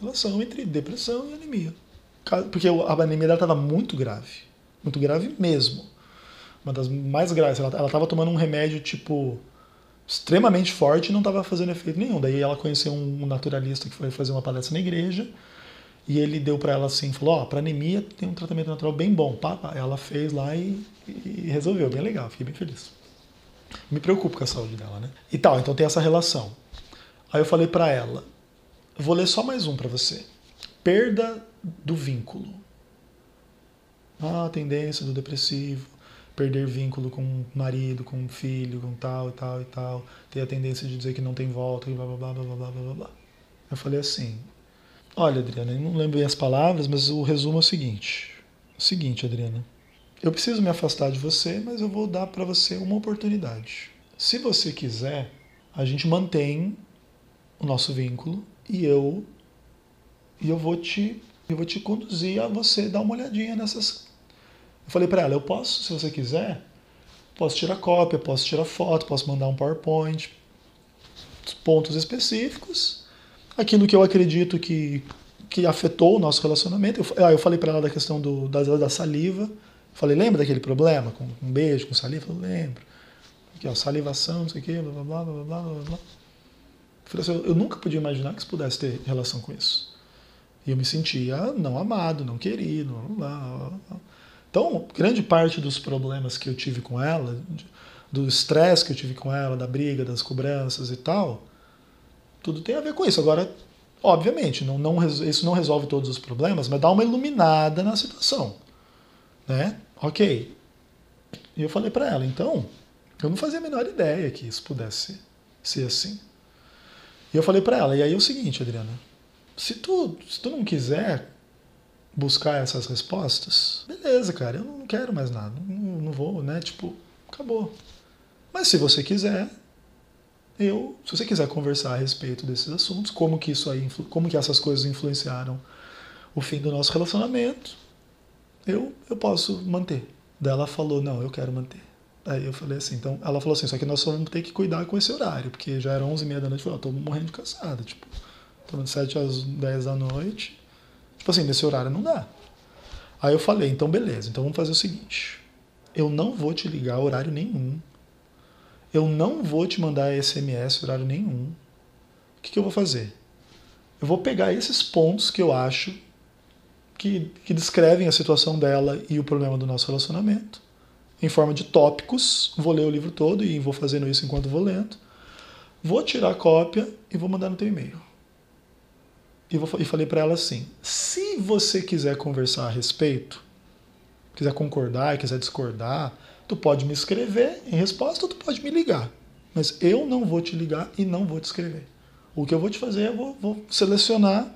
Relação entre depressão e anemia. Porque a anemia dela estava muito grave, muito grave mesmo. Uma das mais graves. Ela estava tomando um remédio tipo extremamente forte e não estava fazendo efeito nenhum. Daí ela conheceu um naturalista que foi fazer uma palestra na igreja e ele deu para ela assim, falou, ó, oh, para anemia tem um tratamento natural bem bom. Pá, pá. Ela fez lá e, e, resolveu, bem legal, fiquei bem feliz. Me preocupo com a saúde dela, né? E tal, então tem essa relação. Aí eu falei para ela, vou ler só mais um para você. Perda do vínculo. Ah, tendência do depressivo perder vínculo com o marido, com o filho, com tal e tal e tal, ter a tendência de dizer que não tem volta e blá blá blá blá blá blá blá. Eu falei assim: Olha, Adriana, eu não lembro as palavras, mas o resumo é o seguinte: o Seguinte, Adriana, eu preciso me afastar de você, mas eu vou dar para você uma oportunidade. Se você quiser, a gente mantém o nosso vínculo e eu e eu vou te eu vou te conduzir a você dar uma olhadinha nessas eu falei para ela, eu posso, se você quiser, posso tirar cópia, posso tirar foto, posso mandar um PowerPoint, pontos específicos, aquilo que eu acredito que que afetou o nosso relacionamento. Eu, ah, eu falei para ela da questão do, da, da saliva. Falei, lembra daquele problema com um beijo, com saliva? Eu lembro. Aqui, ó, salivação, não sei o quê, blá, blá, blá, blá, blá, blá, blá. Eu, assim, eu nunca podia imaginar que isso pudesse ter relação com isso. E eu me sentia não amado, não querido. Blá, blá, blá. Então, grande parte dos problemas que eu tive com ela, do estresse que eu tive com ela, da briga, das cobranças e tal, tudo tem a ver com isso. Agora, Obviamente, não, não, isso não resolve todos os problemas, mas dá uma iluminada na situação. Né? Ok. E eu falei para ela, então, eu não fazia a menor ideia que isso pudesse ser assim. E eu falei para ela, e aí é o seguinte, Adriana, se tu, se tu não quiser buscar essas respostas, beleza, cara, eu não quero mais nada, não, não vou, né? Tipo, acabou. Mas se você quiser, eu, se você quiser conversar a respeito desses assuntos, como que isso aí, como que essas coisas influenciaram o fim do nosso relacionamento, eu, eu posso manter. Daí ela falou, não, eu quero manter. Aí eu falei assim, então, ela falou assim, só que nós só vamos ter que cuidar com esse horário, porque já era 11 e meia da noite, eu falei, tô morrendo de cansada, tipo, tô de 7 às 10 da noite, tipo assim, nesse horário não dá. Aí eu falei, então beleza, então vamos fazer o seguinte, eu não vou te ligar horário nenhum, eu não vou te mandar SMS horário nenhum. O que, que eu vou fazer? Eu vou pegar esses pontos que eu acho que, que descrevem a situação dela e o problema do nosso relacionamento, em forma de tópicos. Vou ler o livro todo e vou fazendo isso enquanto vou lendo. Vou tirar a cópia e vou mandar no teu e-mail. E, falei para ela assim: se você quiser conversar a respeito, quiser concordar, quiser discordar, Tu pode me escrever em resposta ou tu pode me ligar. Mas eu não vou te ligar e não vou te escrever. O que eu vou te fazer é vou, vou selecionar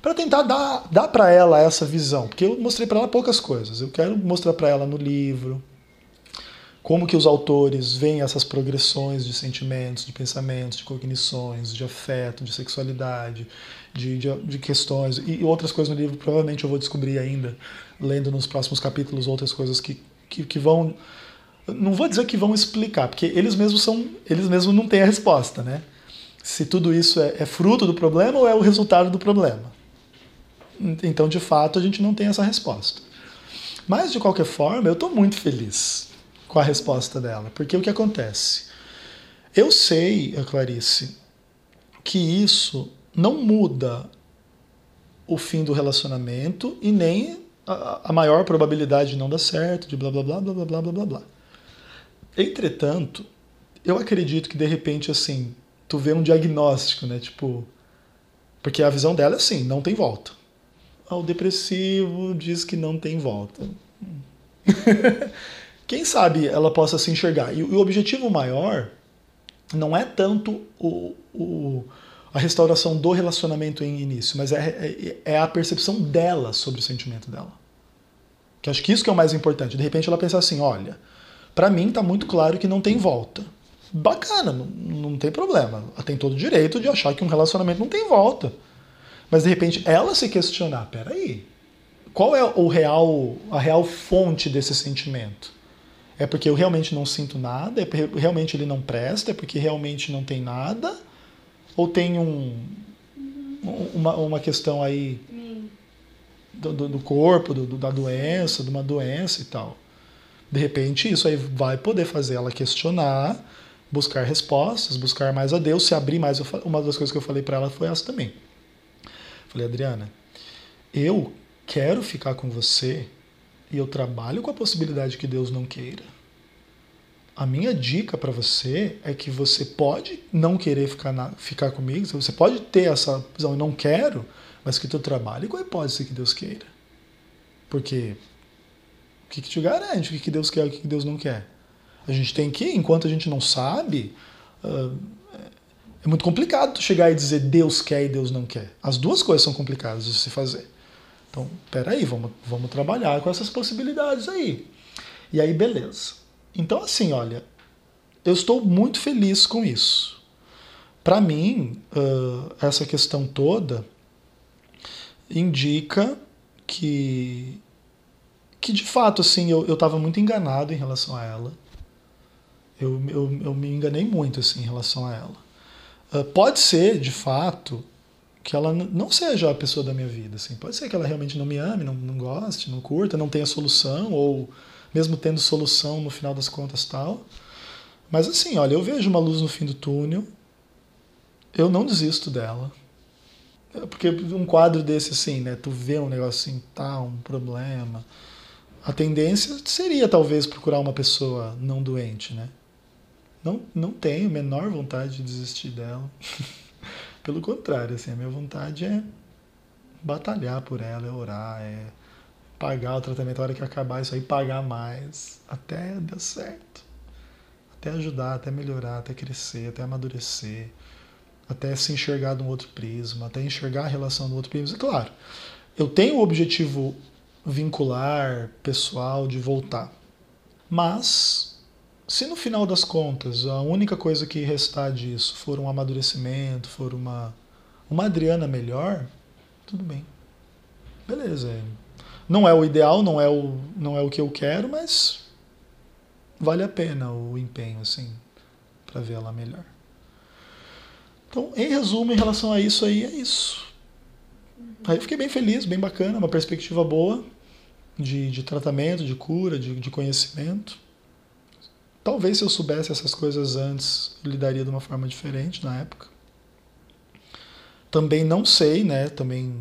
para tentar dar, dar para ela essa visão. Porque eu mostrei para ela poucas coisas. Eu quero mostrar para ela no livro como que os autores veem essas progressões de sentimentos, de pensamentos, de cognições, de afeto, de sexualidade, de, de, de, questões e outras coisas no livro. Provavelmente eu vou descobrir ainda, lendo nos próximos capítulos, outras coisas que, que, que vão não vou dizer que vão explicar, porque eles mesmos são, eles mesmos não têm a resposta, né? Se tudo isso é, é fruto do problema ou é o resultado do problema. Então, de fato, a gente não tem essa resposta. Mas, de qualquer forma, eu estou muito feliz com a resposta dela, porque o que acontece? Eu sei, Clarice, que isso não muda o fim do relacionamento e nem a, a maior probabilidade de não dar certo, de blá blá blá blá blá blá blá blá. Entretanto, eu acredito que de repente assim, tu vê um diagnóstico, né? Tipo, porque a visão dela é assim, não tem volta. Ah, o depressivo diz que não tem volta. Quem sabe ela possa se enxergar. E o objetivo maior não é tanto o, o, a restauração do relacionamento em início, mas é, é, é, a percepção dela sobre o sentimento dela. Que acho que isso que é o mais importante. De repente ela pensa assim, olha, para mim está muito claro que não tem volta. Bacana, não, não tem problema. Ela tem todo o direito de achar que um relacionamento não tem volta. Mas de repente ela se questionar, peraí, qual é o real, a real fonte desse sentimento? É porque eu realmente não sinto nada? É porque realmente ele não presta? É porque realmente não tem nada? Ou tem um, uma, uma questão aí do, do corpo, do, da doença, de uma doença e tal? De repente, isso aí vai poder fazer ela questionar, buscar respostas, buscar mais a Deus, se abrir mais. Uma das coisas que eu falei para ela foi essa também. Falei, Adriana, eu quero ficar com você e eu trabalho com a possibilidade que Deus não queira. A minha dica para você é que você pode não querer ficar, na, ficar comigo, você pode ter essa visão, eu não quero, mas que tu trabalhe com a hipótese que Deus queira. Porque que, que te garante o que, que Deus quer e o que, que Deus não quer? A gente tem que, enquanto a gente não sabe, uh, é muito complicado chegar e dizer Deus quer e Deus não quer. As duas coisas são complicadas de se fazer. Então, peraí, vamos, vamos trabalhar com essas possibilidades aí. E aí, beleza. Então, assim, olha, eu estou muito feliz com isso. Para mim, uh, essa questão toda indica que, que de fato, assim, eu estava muito enganado em relação a ela. Eu, eu, eu me enganei muito assim, em relação a ela. Uh, pode ser, de fato, que ela não seja a pessoa da minha vida. Assim. Pode ser que ela realmente não me ame, não, não goste, não curta, não tenha solução, ou mesmo tendo solução no final das contas tal. Mas assim, olha, eu vejo uma luz no fim do túnel, eu não desisto dela. Porque um quadro desse assim, né, tu vê um negócio assim, tá, um problema, a tendência seria talvez procurar uma pessoa não doente, né? Não, não tenho a menor vontade de desistir dela. Pelo contrário, assim, a minha vontade é batalhar por ela, é orar, é pagar o tratamento a hora que acabar isso aí, pagar mais, até dar certo. Até ajudar, até melhorar, até crescer, até amadurecer, até se enxergar de um outro prisma, até enxergar a relação do outro prisma. Claro, eu tenho o objetivo vincular, pessoal, de voltar. Mas, se no final das contas a única coisa que restar disso for um amadurecimento, for uma, uma Adriana melhor, tudo bem. Beleza. Não é o ideal, não é o, não é o que eu quero, mas vale a pena o empenho, assim, para ver ela melhor. Então, em resumo, em relação a isso aí, é isso. Aí eu fiquei bem feliz, bem bacana, uma perspectiva boa de, de tratamento, de cura, de, de conhecimento. Talvez se eu soubesse essas coisas antes, eu lidaria de uma forma diferente na época. Também não sei, né? Também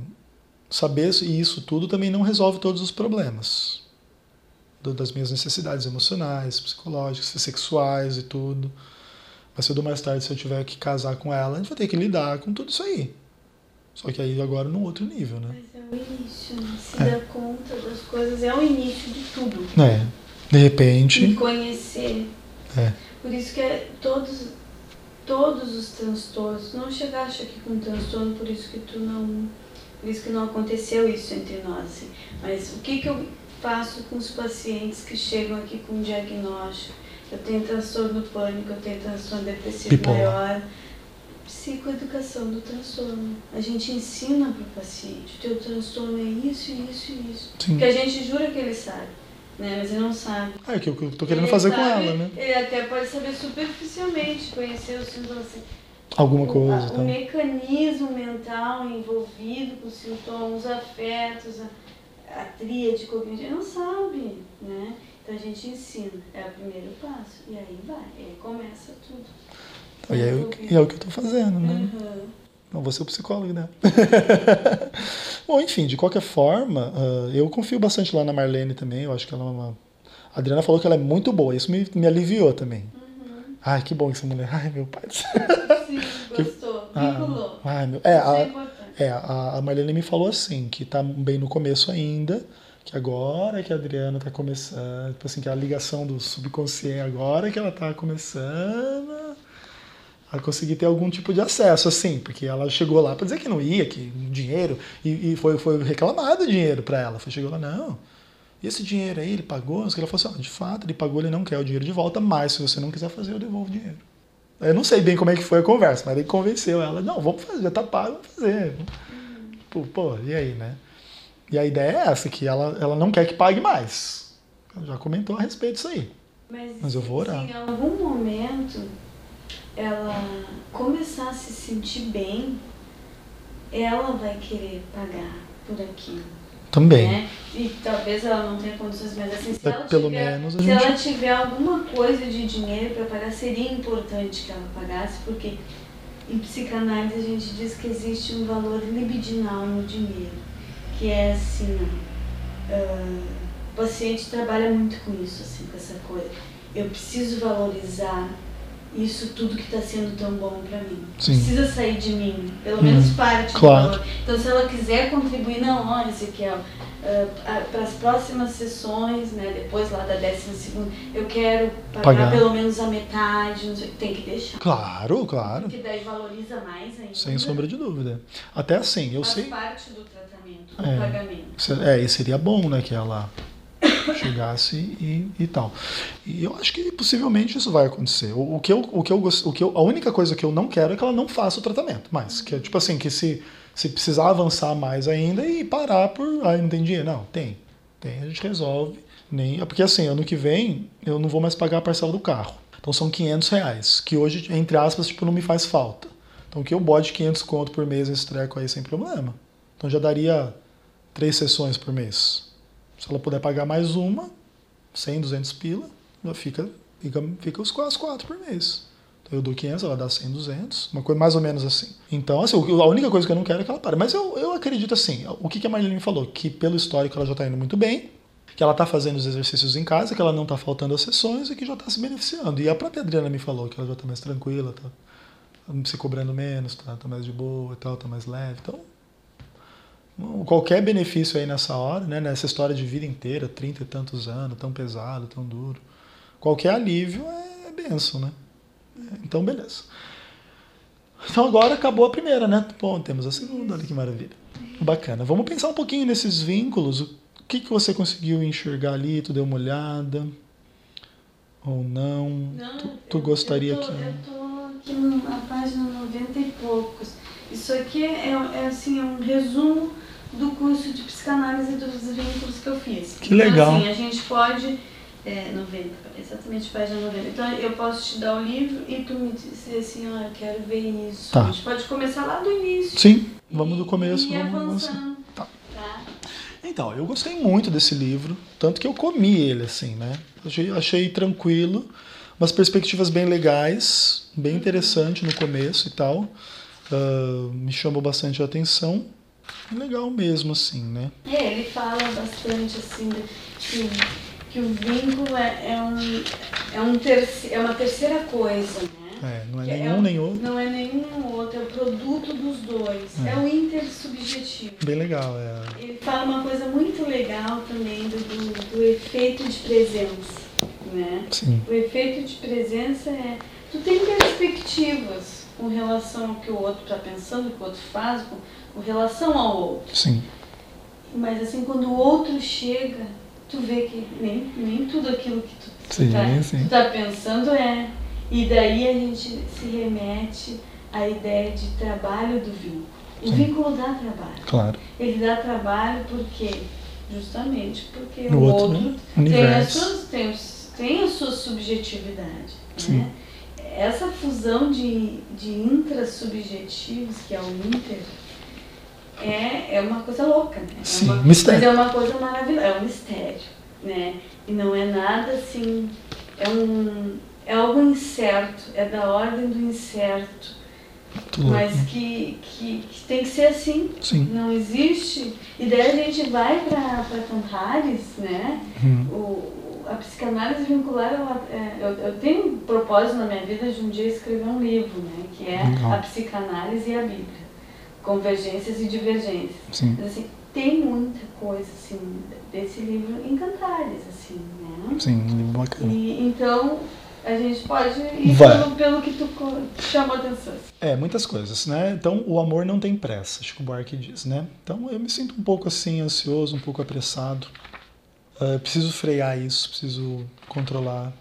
saber isso tudo também não resolve todos os problemas das minhas necessidades emocionais, psicológicas, sexuais e tudo. Mas cedo ou mais tarde, se eu tiver que casar com ela, a gente vai ter que lidar com tudo isso aí. Só que aí agora no outro nível, né? Mas é o início, né? Se é. dar conta das coisas é o início de tudo. É. De repente. E conhecer. É. Por isso que é todos, todos os transtornos. Não chegaste aqui com transtorno, por isso que tu não. Por isso que não aconteceu isso entre nós. Assim. Mas o que, que eu faço com os pacientes que chegam aqui com um diagnóstico? Eu tenho transtorno pânico, eu tenho transtorno depressivo maior psicoeducação do transtorno. A gente ensina para o paciente, o teu transtorno é isso, isso e isso. Sim. Que a gente jura que ele sabe, né? mas ele não sabe. Ah, é que eu estou querendo ele fazer sabe, com ela, né? Ele até pode saber superficialmente, conhecer os sintomas. Assim, Alguma coisa. O, tá. o mecanismo mental envolvido com os sintomas, os afetos, a, a tríade cognitiva, não sabe, né? Então a gente ensina, é o primeiro passo. E aí vai, aí começa tudo. E é, e é o que eu estou fazendo, né? Uhum. Não vou ser o psicólogo, né? Bom, enfim, de qualquer forma, uh, eu confio bastante lá na Marlene também. Eu acho que ela é uma. A Adriana falou que ela é muito boa, isso me, me aliviou também. Uhum. Ai, que bom essa mulher. Ai, meu pai do céu. Sim, gostou. Ah, Vinculou. Ai, meu... É, a, é, é a, a Marlene me falou assim, que tá bem no começo ainda, que agora que a Adriana tá começando, tipo assim, que a ligação do subconsciente agora que ela tá começando a conseguir ter algum tipo de acesso, assim, porque ela chegou lá para dizer que não ia, que dinheiro, e, e foi, foi reclamado dinheiro para ela. Foi, chegou lá, não, e esse dinheiro aí, ele pagou? Ela falou assim, de fato, ele pagou, ele não quer o dinheiro de volta, mas se você não quiser fazer, eu devolvo o dinheiro. Eu não sei bem como é que foi a conversa, mas ele convenceu ela, não, vamos fazer, já tá pago, vamos fazer. Pô, pô, e aí, né? E a ideia é essa, que ela, ela não quer que pague mais. Ela já comentou a respeito disso aí. Mas, mas eu vou orar. em algum momento ela começar a se sentir bem, ela vai querer pagar por aquilo. Também. Né? E talvez ela não tenha condições, mas assim, se, ela, Pelo tiver, menos se gente... ela tiver alguma coisa de dinheiro para pagar, seria importante que ela pagasse, porque em psicanálise a gente diz que existe um valor libidinal no dinheiro, que é assim, uh, o paciente trabalha muito com isso, assim, com essa coisa. Eu preciso valorizar isso tudo que está sendo tão bom para mim. Sim. Precisa sair de mim, pelo menos Hum, parte claro. do valor. Então, se ela quiser contribuir, não, olha, Ezequiel, para as próximas sessões, né, depois lá da décima segunda, eu quero pagar, Pagar. pelo menos a metade, sei, tem que deixar. Claro, claro. Porque daí valoriza mais ainda. Sem sombra de dúvida. Até assim, eu faz sei. parte do tratamento, do É. pagamento. É, e seria bom, né, que ela chegasse e, e tal. E eu acho que possivelmente isso vai acontecer. O, o que eu, o que eu, o que eu, a única coisa que eu não quero é que ela não faça o tratamento, mas que é tipo assim, que se, se precisar avançar mais ainda e parar por, ah, não tem dinheiro, não, tem, tem, a gente resolve. Nem, é porque assim, ano que vem eu não vou mais pagar a parcela do carro. Então são 500 reais, que hoje, entre aspas, tipo, não me faz falta. Então que eu bote 500 conto por mês nesse treco aí sem problema. Então já daria três sessões por mês. Se ela puder pagar mais uma, 100, 200 pila, fica, fica, fica os quase quatro por mês. Então eu dou 500, ela dá 100, 200, uma coisa mais ou menos assim. Então, assim, a única coisa que eu não quero é que ela pare. Mas eu, eu acredito assim, o que que a Marlene falou? Que pelo histórico ela já está indo muito bem, que ela está fazendo os exercícios em casa, que ela não está faltando as sessões e que já está se beneficiando. E a própria Adriana me falou que ela já está mais tranquila, tá se cobrando menos, tá, tá mais de boa e tal, tá mais leve. Então, qualquer benefício aí nessa hora, né, nessa história de vida inteira, 30 e tantos anos, tão pesado, tão duro, qualquer alívio é benção, né? Então, beleza. Então agora acabou a primeira, né? Bom, temos a segunda, olha que maravilha. Bacana. Vamos pensar um pouquinho nesses vínculos. O que, que você conseguiu enxergar ali? Tu deu uma olhada? Ou não? Não, tu, tu eu- gostaria eu tô, que. Eu tô aqui na página 90 e poucos. Isso aqui é, é, assim, é um resumo do curso de psicanálise dos vínculos que eu fiz. Que legal. Então, assim, a gente pode. É, 90, exatamente página 90. Então eu posso te dar o livro e tu me dizer assim, ó, eu quero ver isso. Tá. A gente pode começar lá do início. Sim, vamos do começo. E vamos avançando. Tá. Tá? Então, eu gostei muito desse livro, tanto que eu comi ele, assim, né? Achei, achei tranquilo, umas perspectivas bem legais, bem interessante no começo e tal. Ah, me chamou bastante a atenção. Legal mesmo, assim, né? É, ele fala bastante assim que, que o vínculo é, é, um, é, um terci, é uma terceira coisa, né? É, não é Que nenhum o- nem outro. Não é nenhum outro, é o produto dos dois. É. É, o intersubjetivo. Bem legal, é. Ele fala uma coisa muito legal também do, do, do efeito de presença, né? Sim, O efeito de presença é tu tem perspectivas com relação ao que o outro está pensando, o que o outro faz, com, com relação ao outro. sim, Mas assim, quando o outro chega, tu vê que nem, nem tudo aquilo que tu, Sim, tá, pensando é. E daí a gente se remete à ideia de trabalho do vínculo. O Sim. vínculo dá trabalho. claro. Ele dá trabalho por quê? Justamente porque No o outro outro tem, as suas, tem, tem a sua subjetividade. Sim. Né? Essa fusão de, de intrasubjetivos, que é o inter, é, é uma coisa louca, né? É Sim, uma, mistério. Mas é uma coisa maravilhosa, é um mistério, né? E não é nada assim, é um é algo incerto, é da ordem do incerto, Muito mas que, que, que tem que ser assim. Sim. Não existe. E daí a gente vai para Cantares, né? Hum, O, a psicanálise vincular, ela, é, eu, eu tenho um propósito na minha vida de um dia escrever um livro, né? Que é a psicanálise e a Bíblia. Convergências e divergências. Sim. Mas, assim, tem muita coisa, assim, desse livro em Cantares, assim, né? Sim, um livro bacana. E, então, a gente pode ir pelo, pelo que tu chamou a atenção. É, muitas coisas, né? Então, o amor não tem pressa, Chico Buarque diz, né? Então, eu me sinto um pouco assim, ansioso, um pouco apressado. Ah, preciso frear isso, preciso controlar.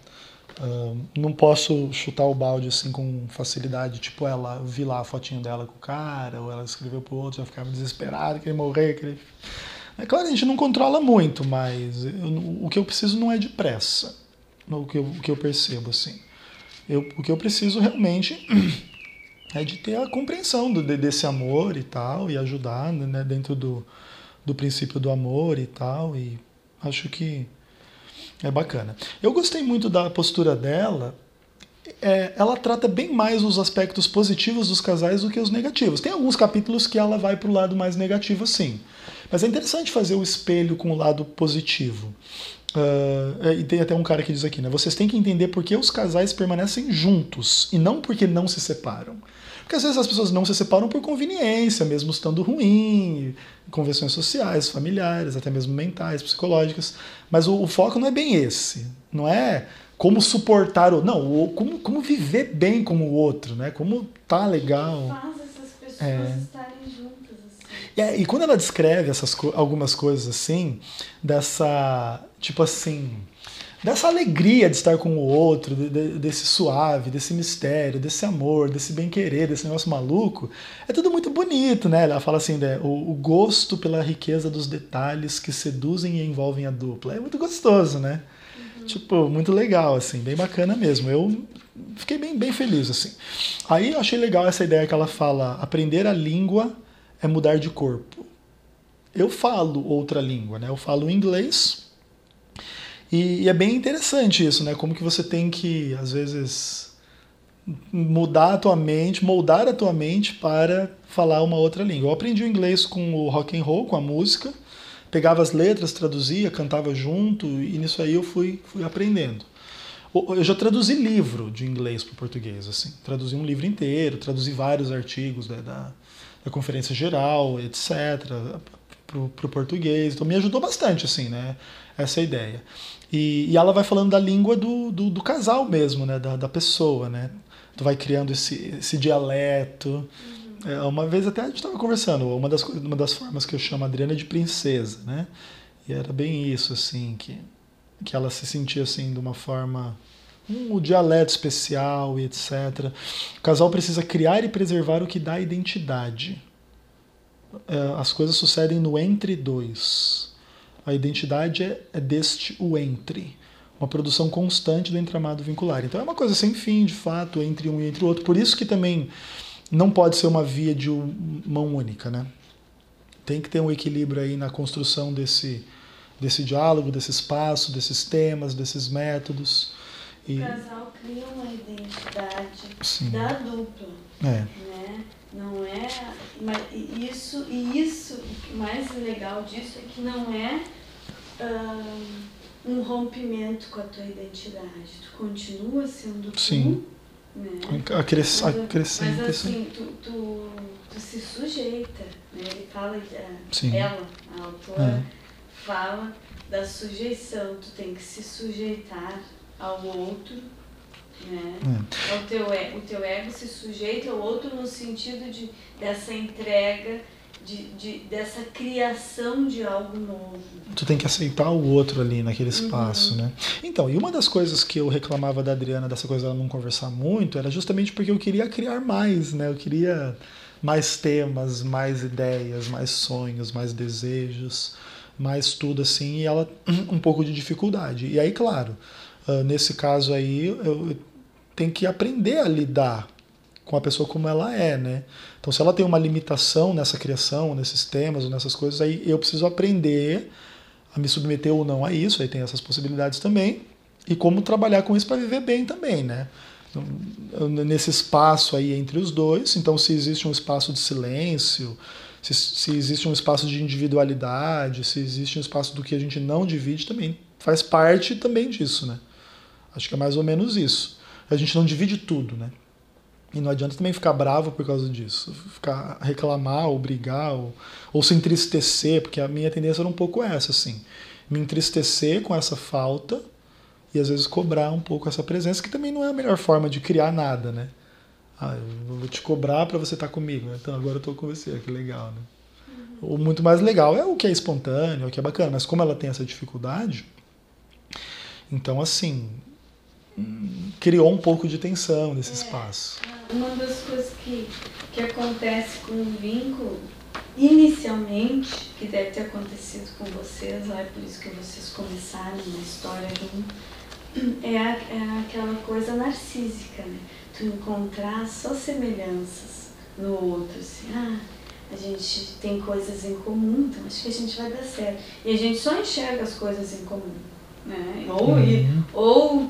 Ah, não posso chutar o balde assim com facilidade, tipo ela, vi lá a fotinho dela com o cara, ou ela escreveu pro outro, já ficava desesperado, queria morrer, queria... É claro, a gente não controla muito, mas eu- o que eu preciso não é de pressa, o que eu, o que eu percebo, assim. Eu, o que eu preciso realmente é de ter a compreensão do, de- desse amor e tal, e ajudar né, dentro do, do princípio do amor e tal, e acho que é bacana. Eu gostei muito da postura dela. é, ela trata bem mais os aspectos positivos dos casais do que os negativos. Tem alguns capítulos que ela vai para o lado mais negativo, sim. Mas é interessante fazer o espelho com o lado positivo. Uh, e tem até um cara que diz aqui, né? Vocês têm que entender por que os casais permanecem juntos e não porque não se separam. Porque às vezes as pessoas não se separam por conveniência, mesmo estando ruim, convenções sociais, familiares, até mesmo mentais, psicológicas. Mas o, o foco não é bem esse. Não é como suportar o. Não, o, como, como viver bem com o outro, né? Como tá legal. Faz essas pessoas é. estarem juntas. Assim. É, e quando ela descreve essas, algumas coisas assim, dessa. Tipo assim dessa alegria de estar com o outro, de, de, desse suave, desse mistério, desse amor, desse bem-querer, desse negócio maluco, é tudo muito bonito, né? Ela fala assim, né? o, o, gosto pela riqueza dos detalhes que seduzem e envolvem a dupla. É muito gostoso, né? Uhum. Tipo, muito legal, assim, bem bacana mesmo. Eu fiquei bem, bem feliz, assim. Aí eu achei legal essa ideia que ela fala, aprender a língua é mudar de corpo. Eu falo outra língua, né? Eu falo inglês, e, e, é bem interessante isso, né? Como que você tem que, às vezes, mudar a tua mente, moldar a tua mente para falar uma outra língua. Eu aprendi o inglês com o rock and roll, com a música, pegava as letras, traduzia, cantava junto, e nisso aí eu fui, fui aprendendo. Eu já traduzi livro de inglês para o português, assim. Traduzi um livro inteiro, traduzi vários artigos né, da, da Conferência Geral, etc., para o português. Então me ajudou bastante, assim, né? Essa ideia. E, e ela vai falando da língua do, do, do casal mesmo, né? Da, da, pessoa, né? Tu vai criando esse, esse dialeto. Uhum. É, uma vez até a gente estava conversando, uma das, uma das formas que eu chamo a Adriana de princesa, né? E era bem isso, assim, que, que ela se sentia assim de uma forma um dialeto especial e etc. O casal precisa criar e preservar o que dá identidade. É, as coisas sucedem no entre dois. A identidade é, é deste o entre, uma produção constante do entramado vincular. Então é uma coisa sem fim, de fato, entre um e entre o outro. Por isso que também não pode ser uma via de mão única, né? Tem que ter um equilíbrio aí na construção desse, desse diálogo, desse espaço, desses temas, desses métodos. E... O casal cria uma identidade Sim. da dupla. É. Né? Não é. Mas isso, e isso, o mais legal disso é que não é um rompimento com a tua identidade. Tu continua sendo Sim. tu. Né? Acres, mas, acrescenta. Mas assim, tu, tu, tu, se sujeita. Né? Ele fala, uh, ela, a autora, é. fala da sujeição. Tu tem que se sujeitar ao outro né? É. O, teu, o teu ego se sujeita ao outro no sentido de, dessa entrega, de, de, dessa criação de algo novo. Tu tem que aceitar o outro ali naquele espaço, uhum. né? Então, e uma das coisas que eu reclamava da Adriana, dessa coisa dela não conversar muito, era justamente porque eu queria criar mais, né? Eu queria mais temas, mais ideias, mais sonhos, mais desejos, mais tudo assim, e ela um pouco de dificuldade. E aí, claro, Uh, nesse caso aí, eu, tem que aprender a lidar com a pessoa como ela é, né? Então, se ela tem uma limitação nessa criação, nesses temas ou nessas coisas, aí eu preciso aprender a me submeter ou não a isso, aí tem essas possibilidades também, e como trabalhar com isso para viver bem também, né? Então, nesse espaço aí entre os dois, então se existe um espaço de silêncio, se, se existe um espaço de individualidade, se existe um espaço do que a gente não divide, também faz parte também disso, né? Acho que é mais ou menos isso a gente não divide tudo, né? E não adianta também ficar bravo por causa disso, ficar reclamar ou brigar ou, ou se entristecer, porque a minha tendência era um pouco essa, assim, me entristecer com essa falta e às vezes cobrar um pouco essa presença, que também não é a melhor forma de criar nada, né? Ah, eu vou te cobrar para você estar tá comigo, né? então agora eu estou com você, que legal, né? Uhum. O muito mais legal é o que é espontâneo, o que é bacana, mas como ela tem essa dificuldade, então assim, criou um pouco de tensão nesse é, espaço. Uma das coisas que, que acontece com o vínculo, inicialmente, que deve ter acontecido com vocês, é por isso que vocês começaram uma história junto, é, a, é aquela coisa narcísica, né? Tu encontrar só semelhanças no outro, assim, ah, a gente tem coisas em comum, então acho que a gente vai dar certo. E a gente só enxerga as coisas em comum, né? Ou, uhum. ou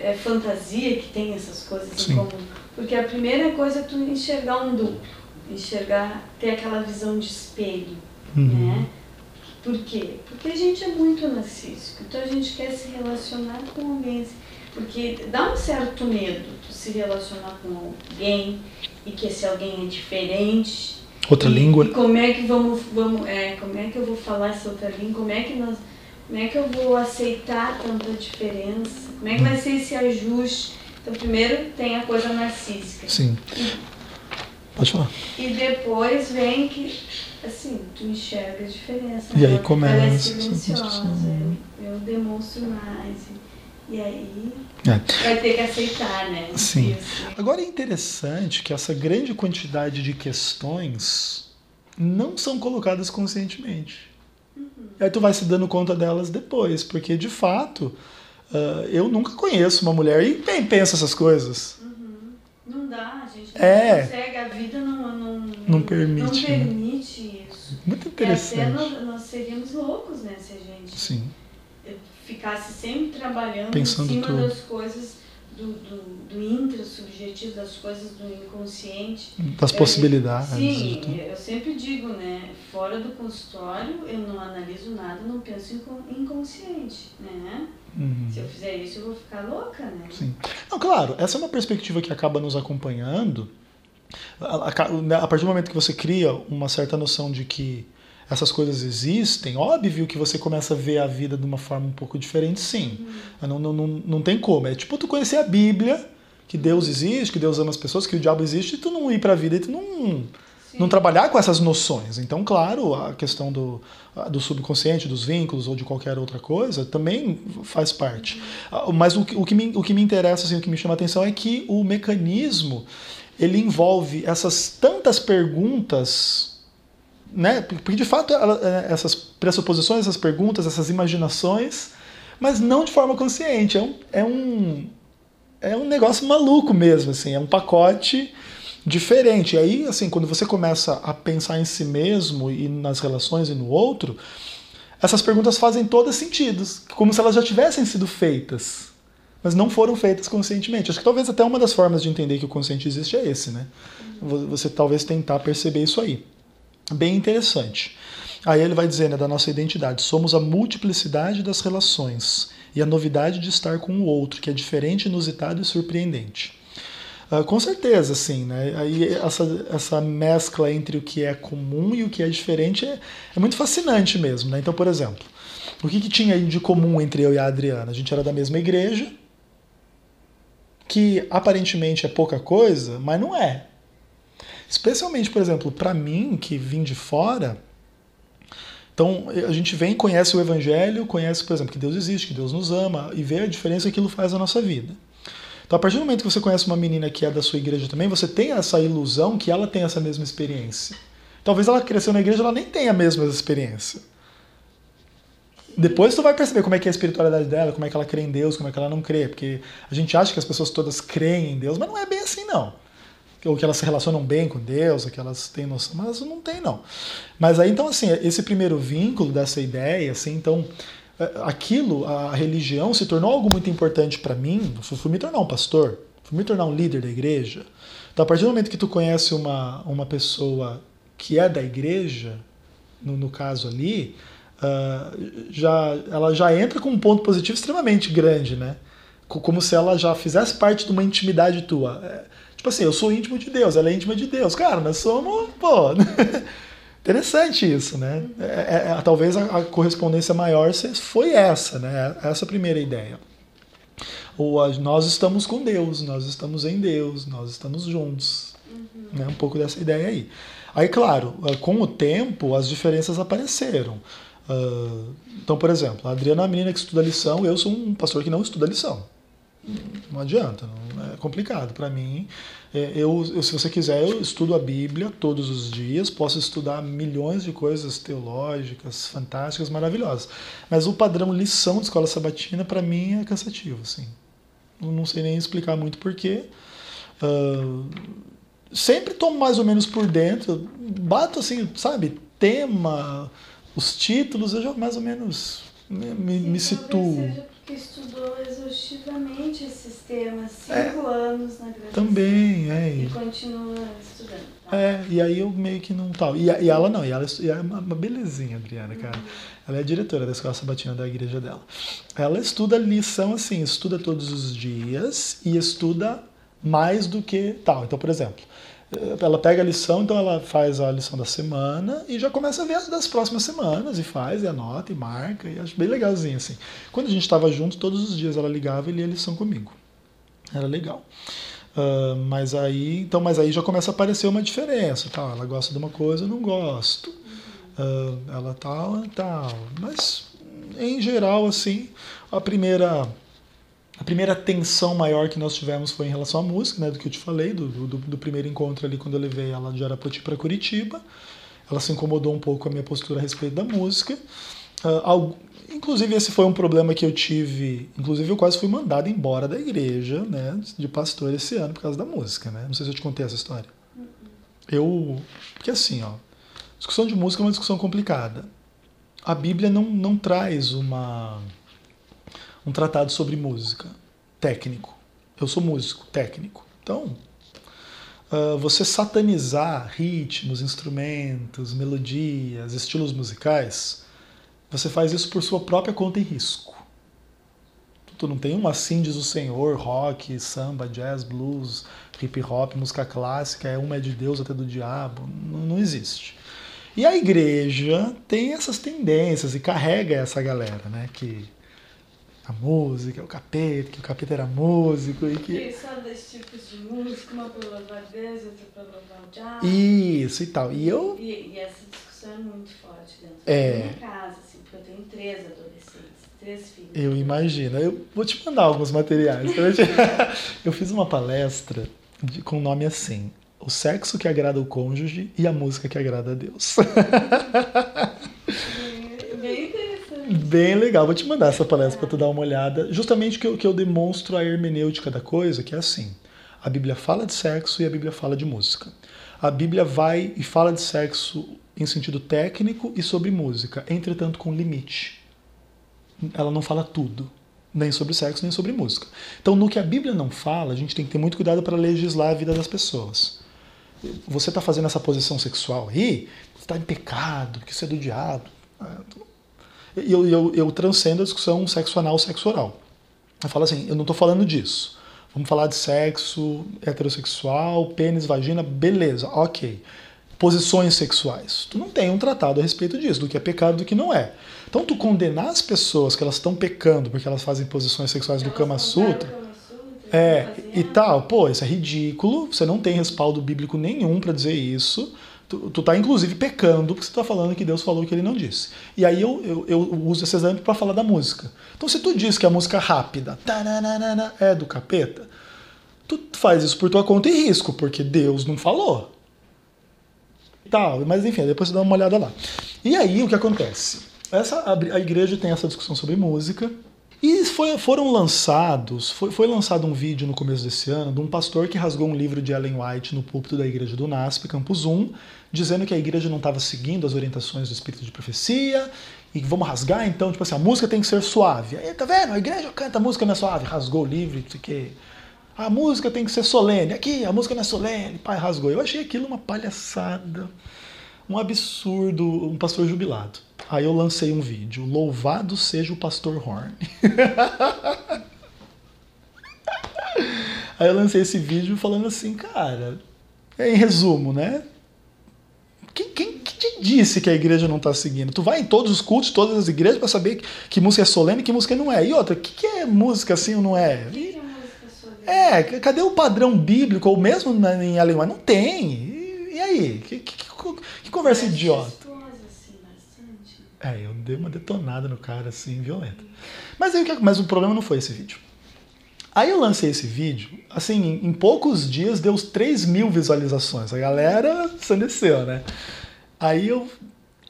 é, fantasia que tem essas coisas Sim. em comum. Porque a primeira coisa é tu enxergar um duplo, enxergar, ter aquela visão de espelho, uhum. né? Por quê? Porque a gente é muito narcísico, então a gente quer se relacionar com alguém. Porque dá um certo medo tu se relacionar com alguém e que esse alguém é diferente. Outra e, língua. E como é que vamos, vamos é, como é que eu vou falar essa outra língua? Como é que nós, como é que eu vou aceitar tanta diferença? Como é que vai ser esse ajuste? Então primeiro tem a coisa narcísica. Sim. Pode falar. E depois vem que assim, tu enxerga a diferença. E aí começa Ela é silenciosa, eu, eu demonstro mais. E, e aí É. vai ter que aceitar, né? Sim. Isso. Agora é interessante que essa grande quantidade de questões não são colocadas conscientemente. E aí tu vai se dando conta delas depois, porque de fato ah, eu nunca conheço uma mulher e bem pensa essas coisas. Não dá, a gente não É. consegue, a vida não, não, Não permite, não né? permite isso. Muito E até interessante. nós, nós seríamos loucos, né, se a gente Sim, ficasse sempre trabalhando Pensando em cima tudo. das coisas do, do, do intrasubjetivo, das coisas do inconsciente. das É, possibilidades. de Sim, eu sempre digo, né? Fora do consultório, eu não analiso nada, não penso em con- inconsciente, né? Uhum. Se eu fizer isso, eu vou ficar louca, né? Sim. Não, claro, essa é uma perspectiva que acaba nos acompanhando. A, a- a partir do momento que você cria uma certa noção de que essas coisas existem, óbvio que você começa a ver a vida de uma forma um pouco diferente, sim. Não, não, não, não tem como. É tipo tu conhecer a Bíblia, que Deus existe, que Deus ama as pessoas, que o diabo existe, e tu não ir pra vida e tu não, não trabalhar com essas noções. Então, claro, a questão do, do subconsciente, dos vínculos ou de qualquer outra coisa também faz parte. Ah, Mas o, que- o, que me, o que me interessa, assim, o que me chama a atenção é que o mecanismo ele envolve essas tantas perguntas, né? Porque de fato é, essas pressuposições, essas perguntas, essas imaginações, mas não de forma consciente. É um, é um, é um negócio maluco mesmo, assim, é um pacote diferente. E aí, assim, quando você começa a pensar em si mesmo e nas relações e no outro, essas perguntas fazem todas sentido, como se elas já tivessem sido feitas, mas não foram feitas conscientemente. Acho que talvez até uma das formas de entender que o consciente existe é esse, né? Vo- Você talvez tentar perceber isso aí. Bem interessante. Aí ele vai dizer, né, da nossa identidade, somos a multiplicidade das relações e a novidade de estar com o outro, que é diferente, inusitado e surpreendente. Ah, com certeza, sim, né? Aí essa, essa mescla entre o que é comum e o que é diferente é, é muito fascinante mesmo, né? Então, por exemplo, o que, que tinha de comum entre eu e a Adriana? A gente era da mesma igreja, que aparentemente é pouca coisa, mas não é. Especialmente, por exemplo, para mim, que vim de fora, então a gente vem, conhece o Evangelho, conhece, por exemplo, que Deus existe, que Deus nos ama, e vê a diferença que aquilo faz na nossa vida. Então, a partir do momento que você conhece uma menina que é da sua igreja também, você tem essa ilusão que ela tem essa mesma experiência. Talvez ela cresceu na igreja ela nem tenha a mesma experiência. Depois tu vai perceber como é que é a espiritualidade dela, como é que ela crê em Deus, como é que ela não crê, porque a gente acha que as pessoas todas creem em Deus, mas não é bem assim não. Ou que elas se relacionam bem com Deus, ou que elas têm noção, mas não tem não. Mas aí então assim, esse primeiro vínculo dessa ideia, assim, então eh, aquilo, a religião se tornou algo muito importante para mim, fui me tornar um pastor, fui me tornar um líder da igreja. Então a partir do momento que tu conhece uma, uma pessoa que é da igreja, no, no caso ali, ah, já, ela já entra com um ponto positivo extremamente grande, né? Co- Como se ela já fizesse parte de uma intimidade tua. É, tipo assim, eu sou íntimo de Deus, ela é íntima de Deus. Cara, nós somos, pô. Interessante isso, né? É, é, é, talvez a, a correspondência maior foi essa, né? Essa primeira ideia. Ou a- nós estamos com Deus, nós estamos em Deus, nós estamos juntos. Né? Um pouco dessa ideia aí. Aí, claro, eh, com o tempo, as diferenças apareceram. Ah, então, por exemplo, a Adriana é uma menina que estuda lição, eu sou um pastor que não estuda lição. Não adianta, não, é complicado para mim. É, Eu, eu, se você quiser, eu estudo a Bíblia todos os dias, posso estudar milhões de coisas teológicas, fantásticas, maravilhosas. Mas o padrão lição de escola sabatina, para mim, é cansativo. Assim. Eu não sei nem explicar muito porquê. Ah, sempre tomo mais ou menos por dentro, bato assim, sabe, tema, os títulos, eu já mais ou menos me, me, me situo. Estudou exaustivamente esses temas, cinco É. anos na graduação. Também, é. E continua estudando. Tá? É, e aí eu meio que não tal. E, e ela não, e ela e é uma, belezinha, Adriana, cara. Ela é diretora da escola sabatina da igreja dela. Ela estuda lição assim, estuda todos os dias e estuda mais do que tal. Então, por exemplo, ela pega a lição, então ela faz a lição da semana e já começa a ver as das próximas semanas e faz, e anota e marca, e acho bem legalzinho assim. Quando a gente estava junto, todos os dias ela ligava e lia a lição comigo. Era legal. Uh, mas aí, então, mas aí já começa a aparecer uma diferença, tal. Ela gosta de uma coisa, eu não gosto. Uh, ela tal, tal. Mas em geral, assim, a primeira a primeira tensão maior que nós tivemos foi em relação à música, né, do que eu te falei, do, do, do primeiro encontro ali quando eu levei ela de Arapoti para Curitiba. Ela se incomodou um pouco com a minha postura a respeito da música. Uh, algo, inclusive, esse foi um problema que eu tive. Inclusive, eu quase fui mandado embora da igreja, né, de pastor esse ano por causa da música, né? Não sei se eu te contei essa história. Eu. Porque assim, ó. Discussão de música é uma discussão complicada. A Bíblia não, não traz uma um tratado sobre música técnico. Eu sou músico técnico. Então, uh, você satanizar ritmos, instrumentos, melodias, estilos musicais, você faz isso por sua própria conta e risco. Tu não tem um assim diz o Senhor, rock, samba, jazz, blues, hip hop, música clássica, é uma é de Deus até do diabo. Não, não existe. E a igreja tem essas tendências e carrega essa galera, né? Que a música, o capeta, que o capeta era músico e que. E só dois tipos de música, uma para louvar Deus, outra para louvar o diabo. Isso e tal. E eu. E, e essa discussão é muito forte dentro É. da minha casa, assim, porque eu tenho três adolescentes, três filhos. Eu imagino. Eu vou te mandar alguns materiais. Eu, te- eu fiz uma palestra de- com o nome assim: O sexo que agrada o cônjuge e a música que agrada a Deus. Bem, legal. Vou te mandar essa palestra para tu dar uma olhada. Justamente que eu, que eu demonstro a hermenêutica da coisa, que é assim: a Bíblia fala de sexo e a Bíblia fala de música. A Bíblia vai e fala de sexo em sentido técnico e sobre música, entretanto com limite. Ela não fala tudo, nem sobre sexo, nem sobre música. Então, no que a Bíblia não fala, a gente tem que ter muito cuidado para legislar a vida das pessoas. Você está fazendo essa posição sexual aí, você está em pecado, porque isso é do diabo. Eu, eu, eu transcendo a discussão sexo anal, sexo oral. Eu falo assim, eu não estou falando disso. Vamos falar de sexo heterossexual, pênis, vagina, beleza, ok. Posições sexuais. Tu não tem um tratado a respeito disso, do que é pecado e do que não é. Então, tu condenar as pessoas que elas estão pecando porque elas fazem posições sexuais do Kama Sutra, Kama Sutra, é, e tal, pô, isso é ridículo, você não tem respaldo bíblico nenhum para dizer isso. Tu, tu tá inclusive pecando porque você tá falando que Deus falou que ele não disse. E aí eu, eu, eu uso esse exemplo para falar da música. Então se tu diz que a música rápida é do capeta, tu faz isso por tua conta e risco, porque Deus não falou. Tal, mas enfim, depois você dá uma olhada lá. E aí o que acontece? Essa, a, a igreja tem essa discussão sobre música, e foi- foram lançados, foi, foi lançado um vídeo no começo desse ano de um pastor que rasgou um livro de Ellen White no púlpito da igreja do NASP, Campus 1, dizendo que a igreja não estava seguindo as orientações do Espírito de Profecia, e que vamos rasgar, então, tipo assim, a música tem que ser suave. Aí, tá vendo? A igreja canta a música não é suave, rasgou o livro, quê. A música tem que ser solene. Aqui, a música não é solene. Pai, rasgou. Eu achei aquilo uma palhaçada, um absurdo, um pastor jubilado. Aí eu lancei um vídeo. Louvado seja o pastor Horn. Aí eu lancei esse vídeo falando assim, cara, em resumo, né? Quem, quem, quem te disse que a igreja não está seguindo? Tu vai em todos os cultos, todas as igrejas, para saber que, que música é solene e que música não é. E outra, o que, que é música assim ou não é? Que é? É, cadê o padrão bíblico, ou mesmo na- em alemão? Não tem. E, e aí? Que, que, conversa idiota? assim. É, eu dei uma detonada no cara, assim, violenta. Mas, aí, o que- mas o problema não foi esse vídeo. Aí eu lancei esse vídeo, assim, em, poucos dias deu 3 mil visualizações. A galera ensandeceu, né? Aí eu.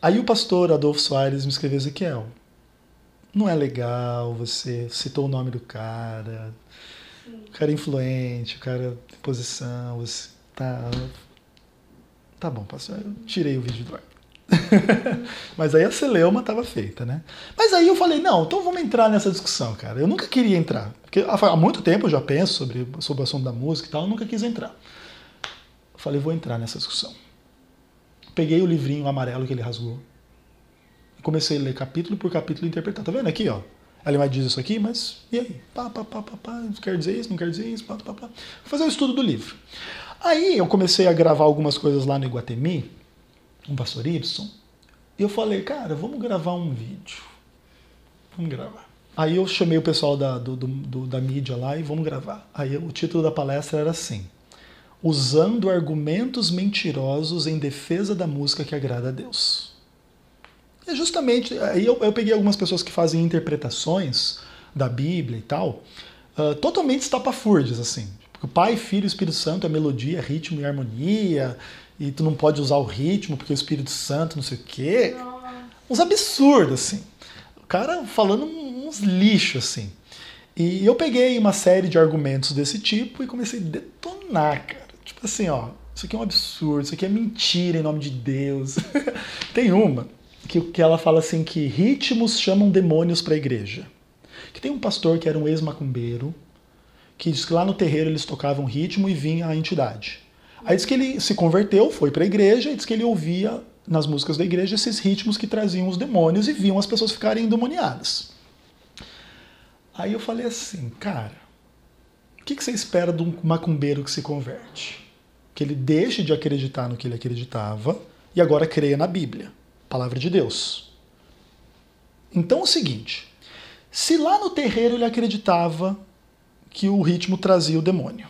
Aí o pastor Adolfo Soares me escreveu, Ezequiel, não é legal, você citou o nome do cara, o cara é influente, o cara tem posição, você tá. Tá bom, pastor, eu tirei o vídeo do ar. Mas aí a celeuma estava feita, né? Mas aí eu falei, não, então vamos entrar nessa discussão, cara. Eu nunca queria entrar. Porque há muito tempo eu já penso sobre, sobre o assunto da música e tal, eu nunca quis entrar. Eu falei, vou entrar nessa discussão. Peguei o livrinho amarelo que ele rasgou. Comecei a ler capítulo por capítulo e interpretar. Tá vendo aqui, ó? Ela dizer isso aqui, mas e aí? Pá, pá, pá, pá, pá, quer dizer isso, não quer dizer isso, pá, pá, pá. Vou fazer o estudo do livro. Aí eu comecei a gravar algumas coisas lá no Iguatemi, o pastor Y, e eu falei, cara, vamos gravar um vídeo. Vamos gravar. Aí eu chamei o pessoal da, do, do, da mídia lá e vamos gravar. Aí o título da palestra era assim: Usando argumentos mentirosos em defesa da música que agrada a Deus. É justamente, aí eu, eu peguei algumas pessoas que fazem interpretações da Bíblia e tal, uh, totalmente estapafúrdias, assim. Porque o Pai, Filho e Espírito Santo é melodia, ritmo e harmonia, e tu não pode usar o ritmo porque o Espírito Santo não sei o quê. Uns absurdos, assim. O cara falando uns lixos, assim. E eu peguei uma série de argumentos desse tipo e comecei a detonar, cara. Tipo assim, ó, isso aqui é um absurdo, isso aqui é mentira em nome de Deus. Tem uma que, que ela fala assim que ritmos chamam demônios para a igreja. Que tem um pastor que era um ex-macumbeiro, que diz que lá no terreiro eles tocavam ritmo e vinha a entidade. Aí diz que ele se converteu, foi para a igreja e diz que ele ouvia nas músicas da igreja esses ritmos que traziam os demônios e viam as pessoas ficarem endemoniadas. Aí eu falei assim, cara, o que, que você espera de um macumbeiro que se converte? Que ele deixe de acreditar no que ele acreditava e agora creia na Bíblia. Palavra de Deus. Então é o seguinte: se lá no terreiro ele acreditava que o ritmo trazia o demônio,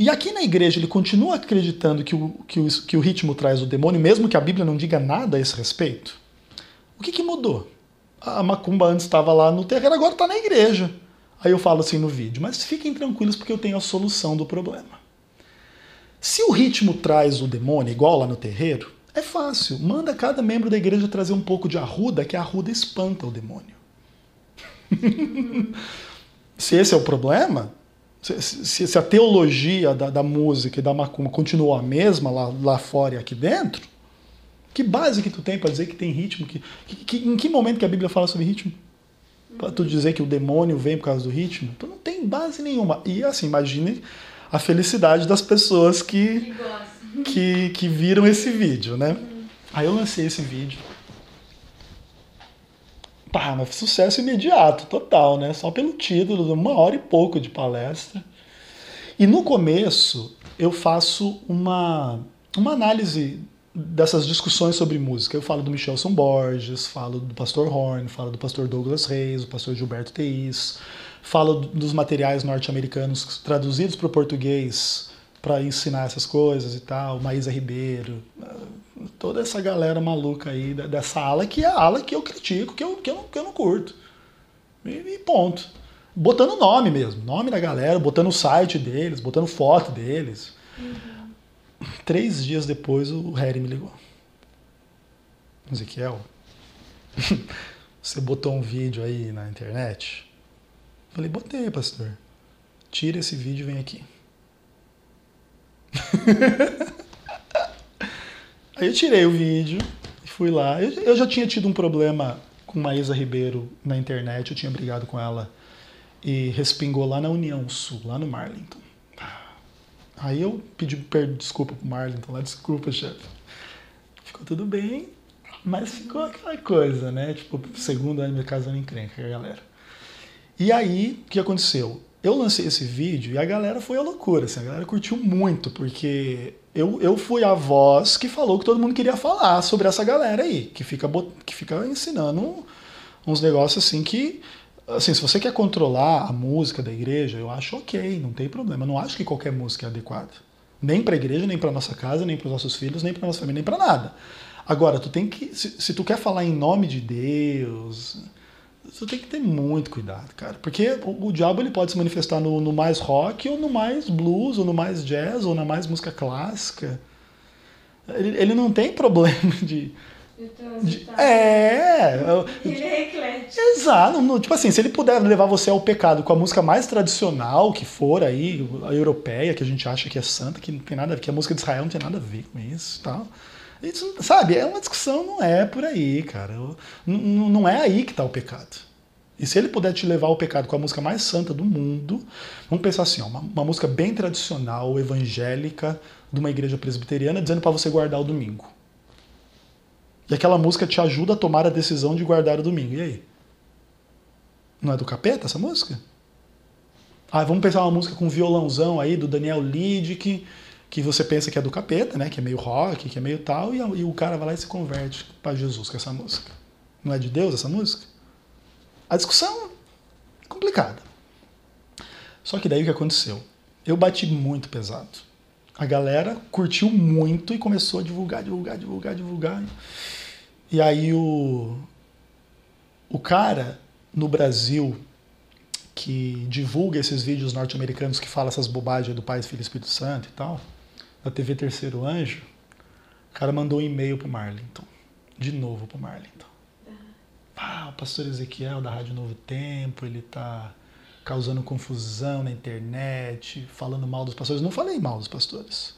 e aqui na igreja ele continua acreditando que o, que o, que o ritmo traz o demônio, mesmo que a Bíblia não diga nada a esse respeito, o que, que mudou? A macumba antes estava lá no terreiro, agora está na igreja. Aí eu falo assim no vídeo, mas fiquem tranquilos porque eu tenho a solução do problema. Se o ritmo traz o demônio, igual lá no terreiro, é fácil. Manda cada membro da igreja trazer um pouco de arruda, que a arruda espanta o demônio. se esse é o problema, se, se, a teologia da, da, música e da macumba continua a mesma lá, lá fora e aqui dentro, que base que tu tem para dizer que tem ritmo? Que, que, em que momento que a Bíblia fala sobre ritmo? Para tu dizer que o demônio vem por causa do ritmo? Tu não tem base nenhuma. E assim, imagine a felicidade das pessoas que, que, que viram esse vídeo, né? Aí eu lancei esse vídeo. Pá, mas sucesso imediato, total, né? Só pelo título, uma hora e pouco de palestra. E no começo eu faço uma, uma análise dessas discussões sobre música. Eu falo do Michelson Borges, falo do pastor Horn, falo do pastor Douglas Reis, do pastor Gilberto Teis, falo dos materiais norte-americanos traduzidos para o português para ensinar essas coisas e tal, Maísa Ribeiro, toda essa galera maluca aí dessa ala que é a ala que eu critico, que eu, que eu, não, que eu não curto. E, e ponto. Botando nome mesmo, nome da galera, botando o site deles, botando foto deles. Uhum. Três dias depois o Harry me ligou. Ezequiel, você botou um vídeo aí na internet? Falei, botei, pastor. Tira esse vídeo e vem aqui. Aí eu tirei o vídeo e fui lá. Eu, eu já tinha tido um problema com Maísa Ribeiro na internet, eu tinha brigado com ela e respingou lá na União Sul, lá no Marlington. Aí eu pedi desculpa pro Marlington lá, desculpa, chefe. Ficou tudo bem, mas ficou aquela coisa, né? Tipo, segundo ano minha casa não encrenca, galera. E aí, o que aconteceu? eu lancei esse vídeo e a galera foi a loucura, assim, a galera curtiu muito, porque eu, eu fui a voz que falou que todo mundo queria falar sobre essa galera aí, que fica, que fica ensinando uns negócios assim que, assim, se você quer controlar a música da igreja, eu acho ok, não tem problema. Eu não acho que qualquer música é adequada. Nem para a igreja, nem para nossa casa, nem para os nossos filhos, nem para nossa família, nem para nada. Agora, tu tem que, se, se tu quer falar em nome de Deus, você tem que ter muito cuidado, cara. Porque o, o diabo ele pode se manifestar no, no, mais rock, ou no mais blues, ou no mais jazz, ou na mais música clássica. Ele, ele não tem problema de. de é. Ele é eclético. Exato. No, tipo assim, se ele puder levar você ao pecado com a música mais tradicional que for aí, a europeia, que a gente acha que é santa, que não tem nada a ver, que a música de Israel não tem nada a ver com isso tal. Isso, sabe, é uma discussão, não é por aí, cara. Não, não é aí que está o pecado. E se ele puder te levar ao pecado com a música mais santa do mundo, vamos pensar assim, ó, uma, uma música bem tradicional, evangélica, de uma igreja presbiteriana, dizendo para você guardar o domingo. E aquela música te ajuda a tomar a decisão de guardar o domingo. E aí? Não é do capeta essa música? Ah, vamos pensar uma música com violãozão aí do Daniel Lidick, que você pensa que é do capeta, né? Que é meio rock, que é meio tal, e, e o cara vai lá e se converte para Jesus com essa música. Não é de Deus essa música? A discussão é complicada. Só que daí o que aconteceu? Eu bati muito pesado. A galera curtiu muito e começou a divulgar, divulgar, divulgar, divulgar. E aí o, o cara no Brasil que divulga esses vídeos norte-americanos que fala essas bobagens do Pai, Filho e Espírito Santo e tal, da TV Terceiro Anjo, o cara mandou um e-mail pro Marlington. De novo pro Marlington. Ah, o pastor Ezequiel da Rádio Novo Tempo, ele tá causando confusão na internet, falando mal dos pastores. Não falei mal dos pastores.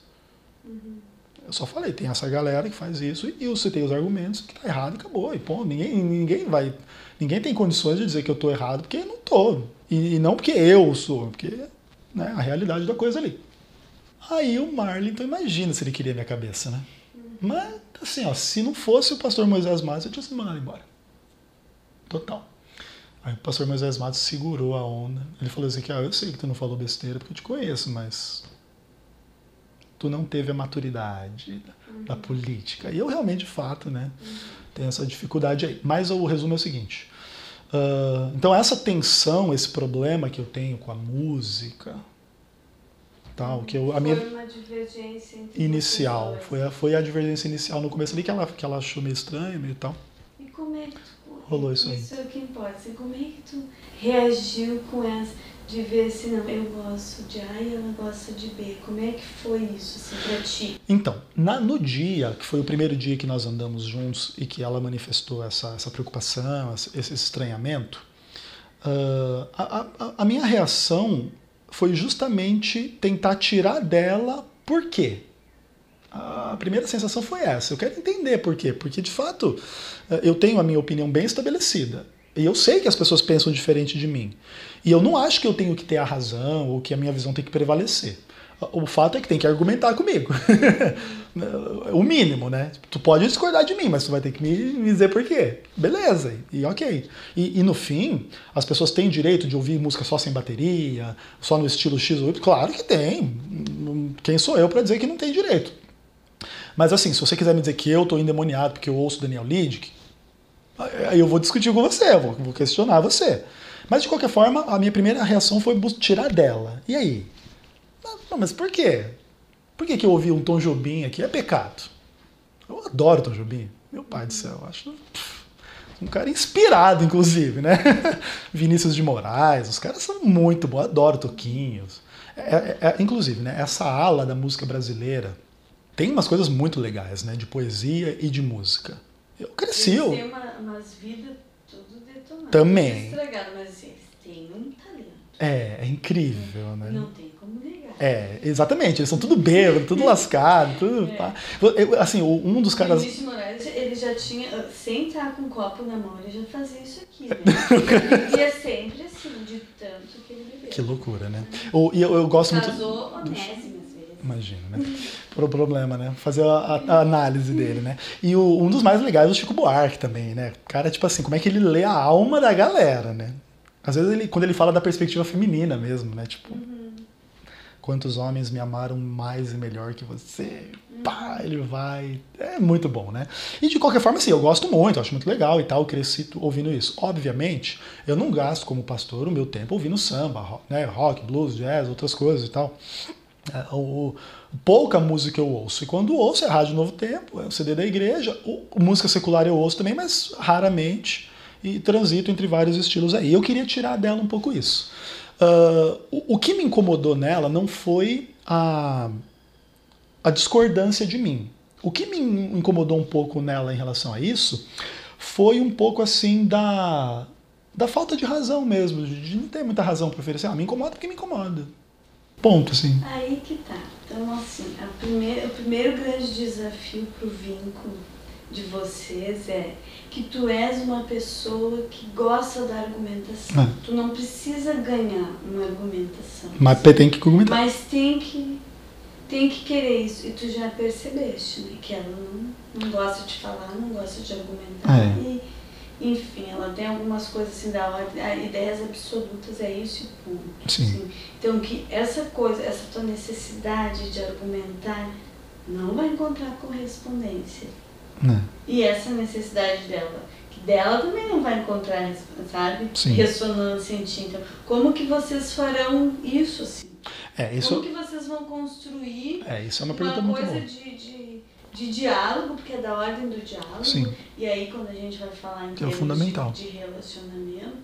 Uhum. Eu só falei, tem essa galera que faz isso e eu citei os argumentos que tá errado e acabou. E pô, ninguém, ninguém vai. Ninguém tem condições de dizer que eu tô errado, porque eu não tô. E, e não porque eu sou, porque né, a realidade da coisa ali. Aí o Marlon, então imagina se ele queria minha cabeça, né? Mas, assim, ó, se não fosse o pastor Moisés Matos, eu tinha sido mandado embora. Total. Aí o pastor Moisés Matos segurou a onda. Ele falou assim: que, ah, eu sei que tu não falou besteira porque eu te conheço, mas tu não teve a maturidade uhum. da política. E eu realmente, de fato, né, uhum. tenho essa dificuldade aí. Mas o resumo é o seguinte. Uh, então essa tensão, esse problema que eu tenho com a música, tal, que eu a minha foi uma divergência inicial, foi a, foi a divergência inicial no começo ali que ela que ela achou meio estranho, meio tal. E como é que tu, rolou isso, isso aí? Isso é o que importa. Como é que tu reagiu com essa de ver assim, não, eu gosto de A e ela gosta de B. Como é que foi isso assim, pra ti? Então, na, no dia, que foi o primeiro dia que nós andamos juntos e que ela manifestou essa, essa preocupação, esse estranhamento, uh, a, a, a minha reação foi justamente tentar tirar dela por quê? A primeira sensação foi essa. Eu quero entender por quê. Porque, de fato, eu tenho a minha opinião bem estabelecida. E eu sei que as pessoas pensam diferente de mim. E eu não acho que eu tenho que ter a razão ou que a minha visão tem que prevalecer. O fato é que tem que argumentar comigo. o mínimo, né? Tu pode discordar de mim, mas tu vai ter que me dizer por quê. Beleza, e ok. E, e, no fim, as pessoas têm direito de ouvir música só sem bateria, só no estilo X ou Y? Claro que tem. Quem sou eu para dizer que não tem direito? Mas assim, se você quiser me dizer que eu tô endemoniado porque eu ouço Daniel Lidick, Aí eu vou discutir com você, vou, vou questionar você. Mas de qualquer forma, a minha primeira reação foi tirar dela. E aí? Não, mas por quê? Por que, que eu ouvi um Tom Jobim aqui? É pecado. Eu adoro Tom Jobim. Meu pai do céu, acho um cara inspirado, inclusive, né? Vinícius de Moraes, os caras são muito bons, adoro Toquinhos. É, é, é, inclusive, né, essa ala da música brasileira tem umas coisas muito legais, né? De poesia e de música. Eu cresci. Eles têm uma, umas vidas tudo detonadas. Também. Estragado, mas assim, eles têm um talento. É, é incrível, né? Não tem. É, exatamente. Eles são tudo bêbado, tudo lascado, tudo. É. Pá. Eu, assim, um dos caras. O Vinícius Moraes, ele já tinha. Sem estar com um copo na mão, ele já fazia isso aqui, né? e é sempre assim, de tanto que ele bebeu. Que loucura, né? E eu, eu gosto Casou muito. Onésimo. Imagina, né? Pro problema, né? Fazer a, a, análise dele, né? E o, um dos mais legais é o Chico Buarque também, né? Cara, tipo assim, como é que ele lê a alma da galera, né? Às vezes ele, quando ele fala da perspectiva feminina mesmo, né? Tipo, uhum. Quantos homens me amaram mais e melhor que você? Pá, ele vai. É muito bom, né? E de qualquer forma, assim, eu gosto muito, acho muito legal e tal, cresci ouvindo isso. Obviamente, eu não gasto como pastor o meu tempo ouvindo samba, rock, né? rock blues, jazz, outras coisas e tal. É, o, pouca música eu ouço. E quando ouço é Rádio Novo Tempo, é o CD da igreja. O, música secular eu ouço também, mas raramente. E transito entre vários estilos aí. Eu queria tirar dela um pouco isso. Uh, o, o, que me incomodou nela não foi a, a discordância de mim. O que me incomodou um pouco nela em relação a isso foi um pouco assim da, da falta de razão mesmo, de não ter muita razão para oferecer. Ah, me incomoda porque me incomoda. Ponto, assim. Aí que tá. Então, assim, primeira, o primeiro grande desafio para o vínculo de vocês é que tu és uma pessoa que gosta da argumentação. É. Tu não precisa ganhar uma argumentação. Mas tem que argumentar. Mas tem que tem que querer isso. E tu já percebeste, né? Que ela não, não gosta de falar, não gosta de argumentar. É. E, enfim, ela tem algumas coisas assim, da ordem, ah, ideias absolutas, é isso e ponto. Sim. assim. Então que essa coisa, essa tua necessidade de argumentar não vai encontrar correspondência. Né? E essa necessidade dela, que dela também não vai encontrar, sabe? Sim. Ressonância em ti. Então, como que vocês farão isso assim? É, isso, Como que vocês vão construir é, isso é uma uma, pergunta muito coisa boa. de, de, de diálogo, porque é da ordem do diálogo. Sim. E aí quando a gente vai falar em é termos fundamental. De, de relacionamento,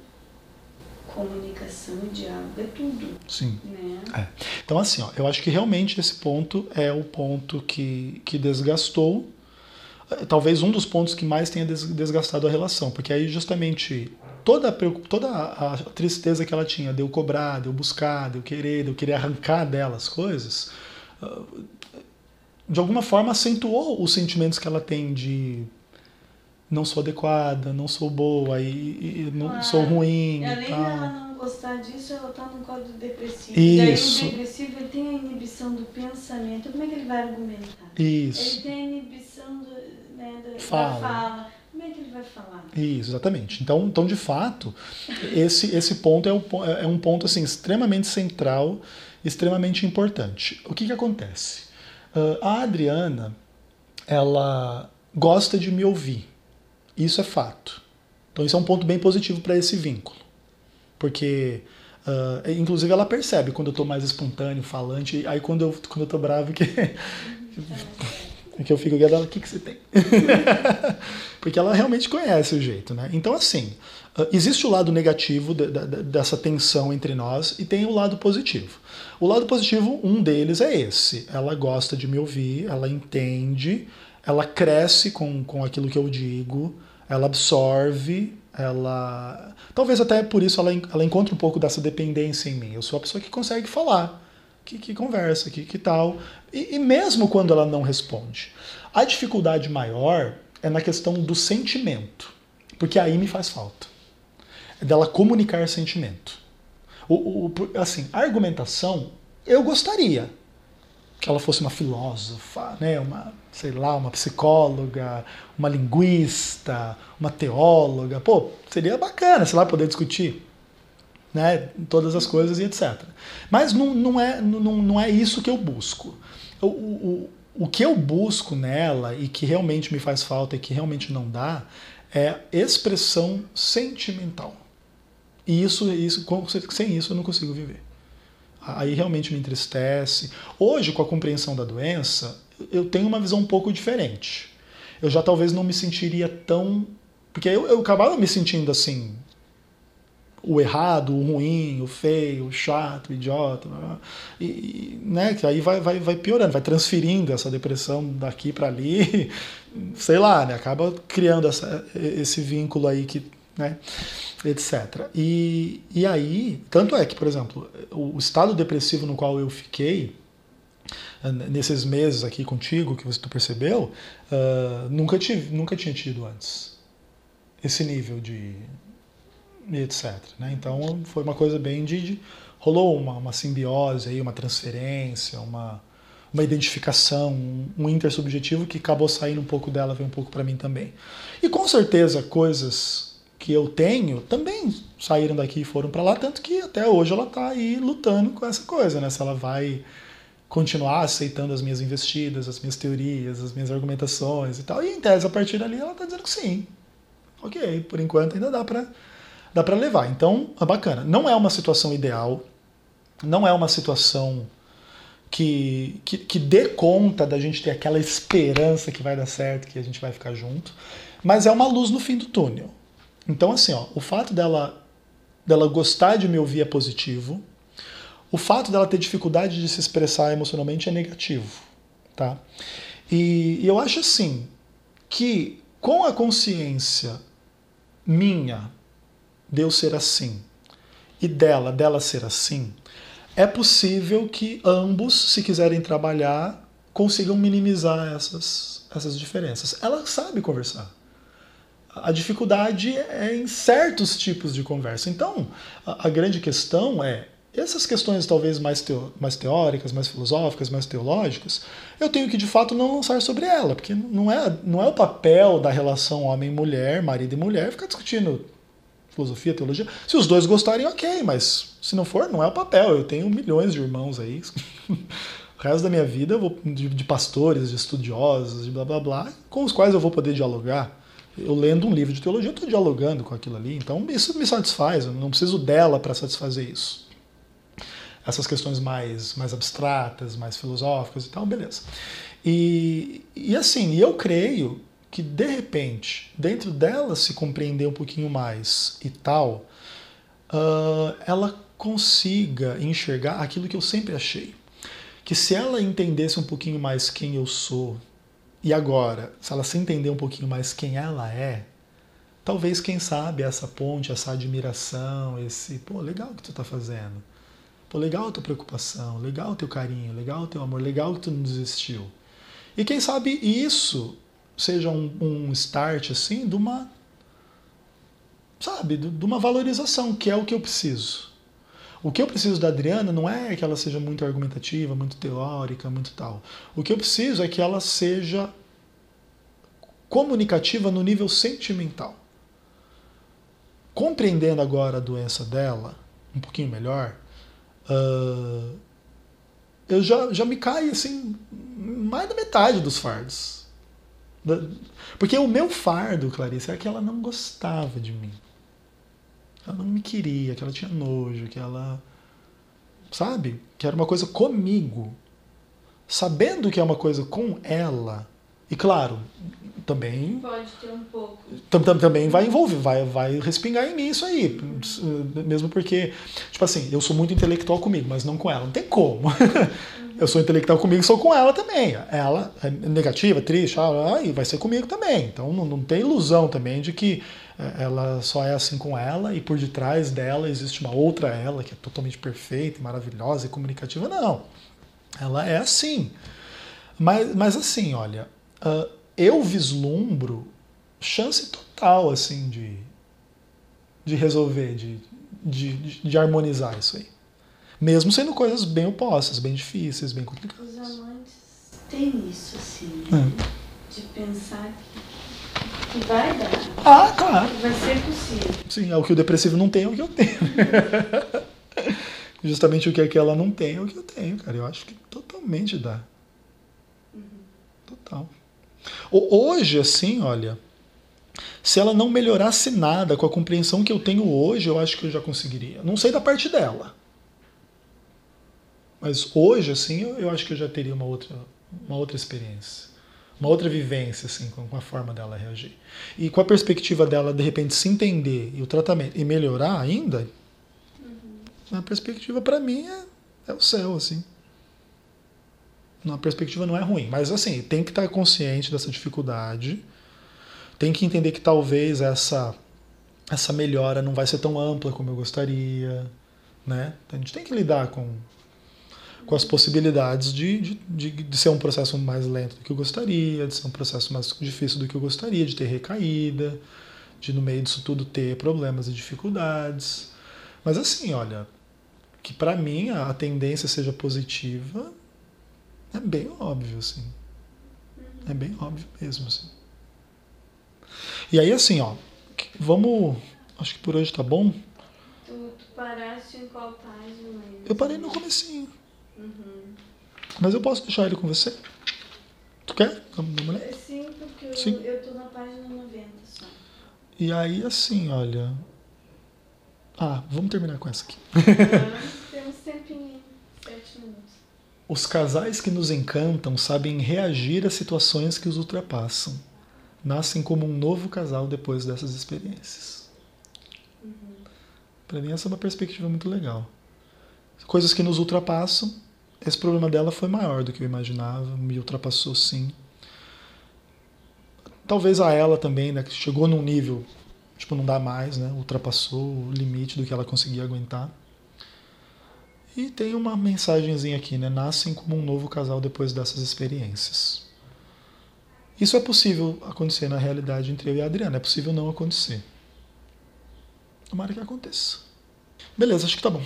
comunicação e diálogo é tudo, Sim. né? Então, assim, ó, eu acho que realmente esse ponto é o ponto que, que desgastou. Eh, Talvez um dos pontos que mais tenha des- desgastado a relação, porque aí justamente toda a, toda a tristeza que ela tinha de eu cobrar, de eu buscar, de eu querer, de eu querer arrancar dela as coisas, ah, de alguma forma acentuou os sentimentos que ela tem de não sou adequada, não sou boa, e, e- não Claro. sou ruim Além e tal. dela não gostar disso, ela está num quadro depressivo. Isso. Daí o depressivo ele tem a inibição do pensamento. Como é que ele vai argumentar? Isso. Ele tem a inibição do, né, da, da Fala. fala. Como é que ele vai falar? Isso, exatamente. Então, então de fato, esse, esse ponto é, o po- é um ponto assim, extremamente central, extremamente importante. O que, que acontece? Ah, a Adriana, ela gosta de me ouvir. Isso é fato. Então, isso é um ponto bem positivo para esse vínculo. Porque, ah, inclusive, ela percebe quando eu estou mais espontâneo, falante, aí quando eu, quando eu tô bravo, que, que eu fico aqui dela, o que, que você tem? Porque ela realmente conhece o jeito, né? Então, assim, ah, existe o lado negativo de- de- de- dessa tensão entre nós e tem o lado positivo. O lado positivo, um deles é esse. Ela gosta de me ouvir, ela entende, ela cresce com, com aquilo que eu digo, ela absorve, ela. Talvez até por isso ela, ela encontre um pouco dessa dependência em mim. Eu sou a pessoa que consegue falar, que, que conversa, que, que tal. E, e mesmo quando ela não responde. A dificuldade maior é na questão do sentimento, porque aí me faz falta. É dela comunicar sentimento. O, o- assim, a argumentação, eu gostaria que ela fosse uma filósofa, né? uma, sei lá, uma psicóloga, uma linguista, uma teóloga. Pô, seria bacana, sei lá, poder discutir né, todas as coisas e etc. Mas não, não, é, não, não é isso que eu busco. O, o, o que eu busco nela e que realmente me faz falta e que realmente não dá é expressão sentimental. E isso, isso sem isso eu não consigo viver. Aí realmente me entristece. Hoje, com a compreensão da doença, eu tenho uma visão um pouco diferente. Eu já talvez não me sentiria tão. Porque eu, eu acabava me sentindo assim, o errado, o ruim, o feio, o chato, o idiota, e, né, que aí vai, vai, vai piorando, vai transferindo essa depressão daqui para ali, sei lá, né, acaba criando essa, esse vínculo aí que, né, etc. E, e aí, tanto é que, por exemplo, o estado depressivo no qual eu fiquei eh, nesses meses aqui contigo, que você tu percebeu, ah, nunca tive, nunca tinha tido antes esse nível de e etc. Né? Então foi uma coisa bem de, de- rolou uma, uma simbiose aí, uma transferência, uma uma identificação, um, um intersubjetivo que acabou saindo um pouco dela, veio um pouco para mim também. E com certeza coisas que eu tenho também saíram daqui e foram para lá, tanto que até hoje ela está aí lutando com essa coisa, né? Se ela vai continuar aceitando as minhas investidas, as minhas teorias, as minhas argumentações e tal. E em tese, a partir dali, ela está dizendo que sim. Ok, por enquanto ainda dá para dá para levar. Então, é bacana. Não é uma situação ideal, não é uma situação que, que, que dê conta da gente ter aquela esperança que vai dar certo, que a gente vai ficar junto, mas é uma luz no fim do túnel. Então, assim, ó, o fato dela, dela gostar de me ouvir é positivo, o fato dela ter dificuldade de se expressar emocionalmente é negativo, tá? E, e eu acho assim que com a consciência minha de eu ser assim e dela, dela ser assim, é possível que ambos, se quiserem trabalhar, consigam minimizar essas, essas diferenças. Ela sabe conversar. A dificuldade é em certos tipos de conversa. Então, a, a grande questão é essas questões talvez mais, teo, mais teóricas, mais filosóficas, mais teológicas, eu tenho que de fato não lançar sobre ela, porque não é, não é o papel da relação homem-mulher, marido e mulher, ficar discutindo filosofia, teologia. Se os dois gostarem, ok, mas se não for, não é o papel. Eu tenho milhões de irmãos aí. o resto da minha vida eu vou de, de pastores, de estudiosos, de blá blá blá, com os quais eu vou poder dialogar. Eu lendo um livro de teologia, eu estou dialogando com aquilo ali. Então isso me satisfaz, eu não preciso dela para satisfazer isso essas questões mais, mais abstratas, mais filosóficas e tal, beleza. E, e assim, eu creio que de repente, dentro dela se compreender um pouquinho mais e tal, uh, ela consiga enxergar aquilo que eu sempre achei. Que se ela entendesse um pouquinho mais quem eu sou, e agora, se ela se entender um pouquinho mais quem ela é, talvez, quem sabe, essa ponte, essa admiração, esse, pô, legal que tu tá fazendo. Pô, legal a tua preocupação, legal o teu carinho, legal o teu amor, legal que tu não desistiu. E quem sabe isso seja um, um start assim de uma sabe, de uma valorização, que é o que eu preciso. O que eu preciso da Adriana não é que ela seja muito argumentativa, muito teórica, muito tal. O que eu preciso é que ela seja comunicativa no nível sentimental. Compreendendo agora a doença dela um pouquinho melhor, Uh, eu já, já me caio assim, mais da metade dos fardos. Porque o meu fardo, Clarice, era que ela não gostava de mim. Ela não me queria, que ela tinha nojo, que ela. Sabe? Que era uma coisa comigo. Sabendo que é uma coisa com ela. E claro, também. Pode ter um pouco. Também vai envolver, vai, vai respingar em mim isso aí. Mesmo porque, tipo assim, eu sou muito intelectual comigo, mas não com ela. Não tem como. eu sou intelectual comigo, sou com ela também. Ela é negativa, triste, ah, e vai ser comigo também. Então não, não tem ilusão também de que é, ela só é assim com ela e por detrás dela existe uma outra ela que é totalmente perfeita, maravilhosa e comunicativa. Não. Ela é assim. Mas, mas assim, olha. Uh, eu vislumbro chance total assim de, de resolver, de, de, de harmonizar isso aí. Mesmo sendo coisas bem opostas, bem difíceis, bem complicadas. Os amantes têm isso, assim, é. de pensar que, vai dar. Ah, claro. Vai ser possível. Sim, é o que o depressivo não tem, é o que eu tenho. Justamente o que aquela não tem, é o que eu tenho, cara. Eu acho que totalmente dá. Uhum. Total. Hoje, assim, olha, se ela não melhorasse nada com a compreensão que eu tenho hoje, eu acho que eu já conseguiria. Não sei da parte dela. Mas hoje, assim, eu, eu acho que eu já teria uma outra, uma outra experiência. Uma outra vivência, assim, com, a forma dela reagir. E com a perspectiva dela, de repente, se entender e o tratamento e melhorar ainda, uhum. a perspectiva para mim é, é o céu, assim na perspectiva não é ruim, mas assim, tem que estar consciente dessa dificuldade, tem que entender que talvez essa essa melhora não vai ser tão ampla como eu gostaria, né? A gente tem que lidar com, com as possibilidades de, de, de, de, ser um processo mais lento do que eu gostaria, de ser um processo mais difícil do que eu gostaria, de ter recaída, de no meio disso tudo ter problemas e dificuldades. Mas assim, olha, que para mim a tendência seja positiva, é bem óbvio, assim. É bem óbvio mesmo, assim. E aí, assim, ó, vamos. Acho que por hoje tá bom. Tu, tu paraste em qual página? Eu parei no comecinho. Uhum. Mas eu posso deixar ele com você? Tu quer? Olhada? Sim, porque eu, Sim. eu tô na página 90 só. E aí, assim, olha. Ah, vamos terminar com essa aqui. temos tempinho, sete minutos. Os casais que nos encantam sabem reagir a situações que os ultrapassam. Nascem como um novo casal depois dessas experiências. Uhum. Para mim, essa é uma perspectiva muito legal. Coisas que nos ultrapassam. Esse problema dela foi maior do que eu imaginava, me ultrapassou sim. Talvez a ela também, né, que chegou num nível, tipo, não dá mais, né, ultrapassou o limite do que ela conseguia aguentar. E tem uma mensagenzinha aqui, né? Nascem como um novo casal depois dessas experiências. Isso é possível acontecer na realidade entre eu e a Adriana, é possível não acontecer. Tomara que aconteça. Beleza, acho que tá bom.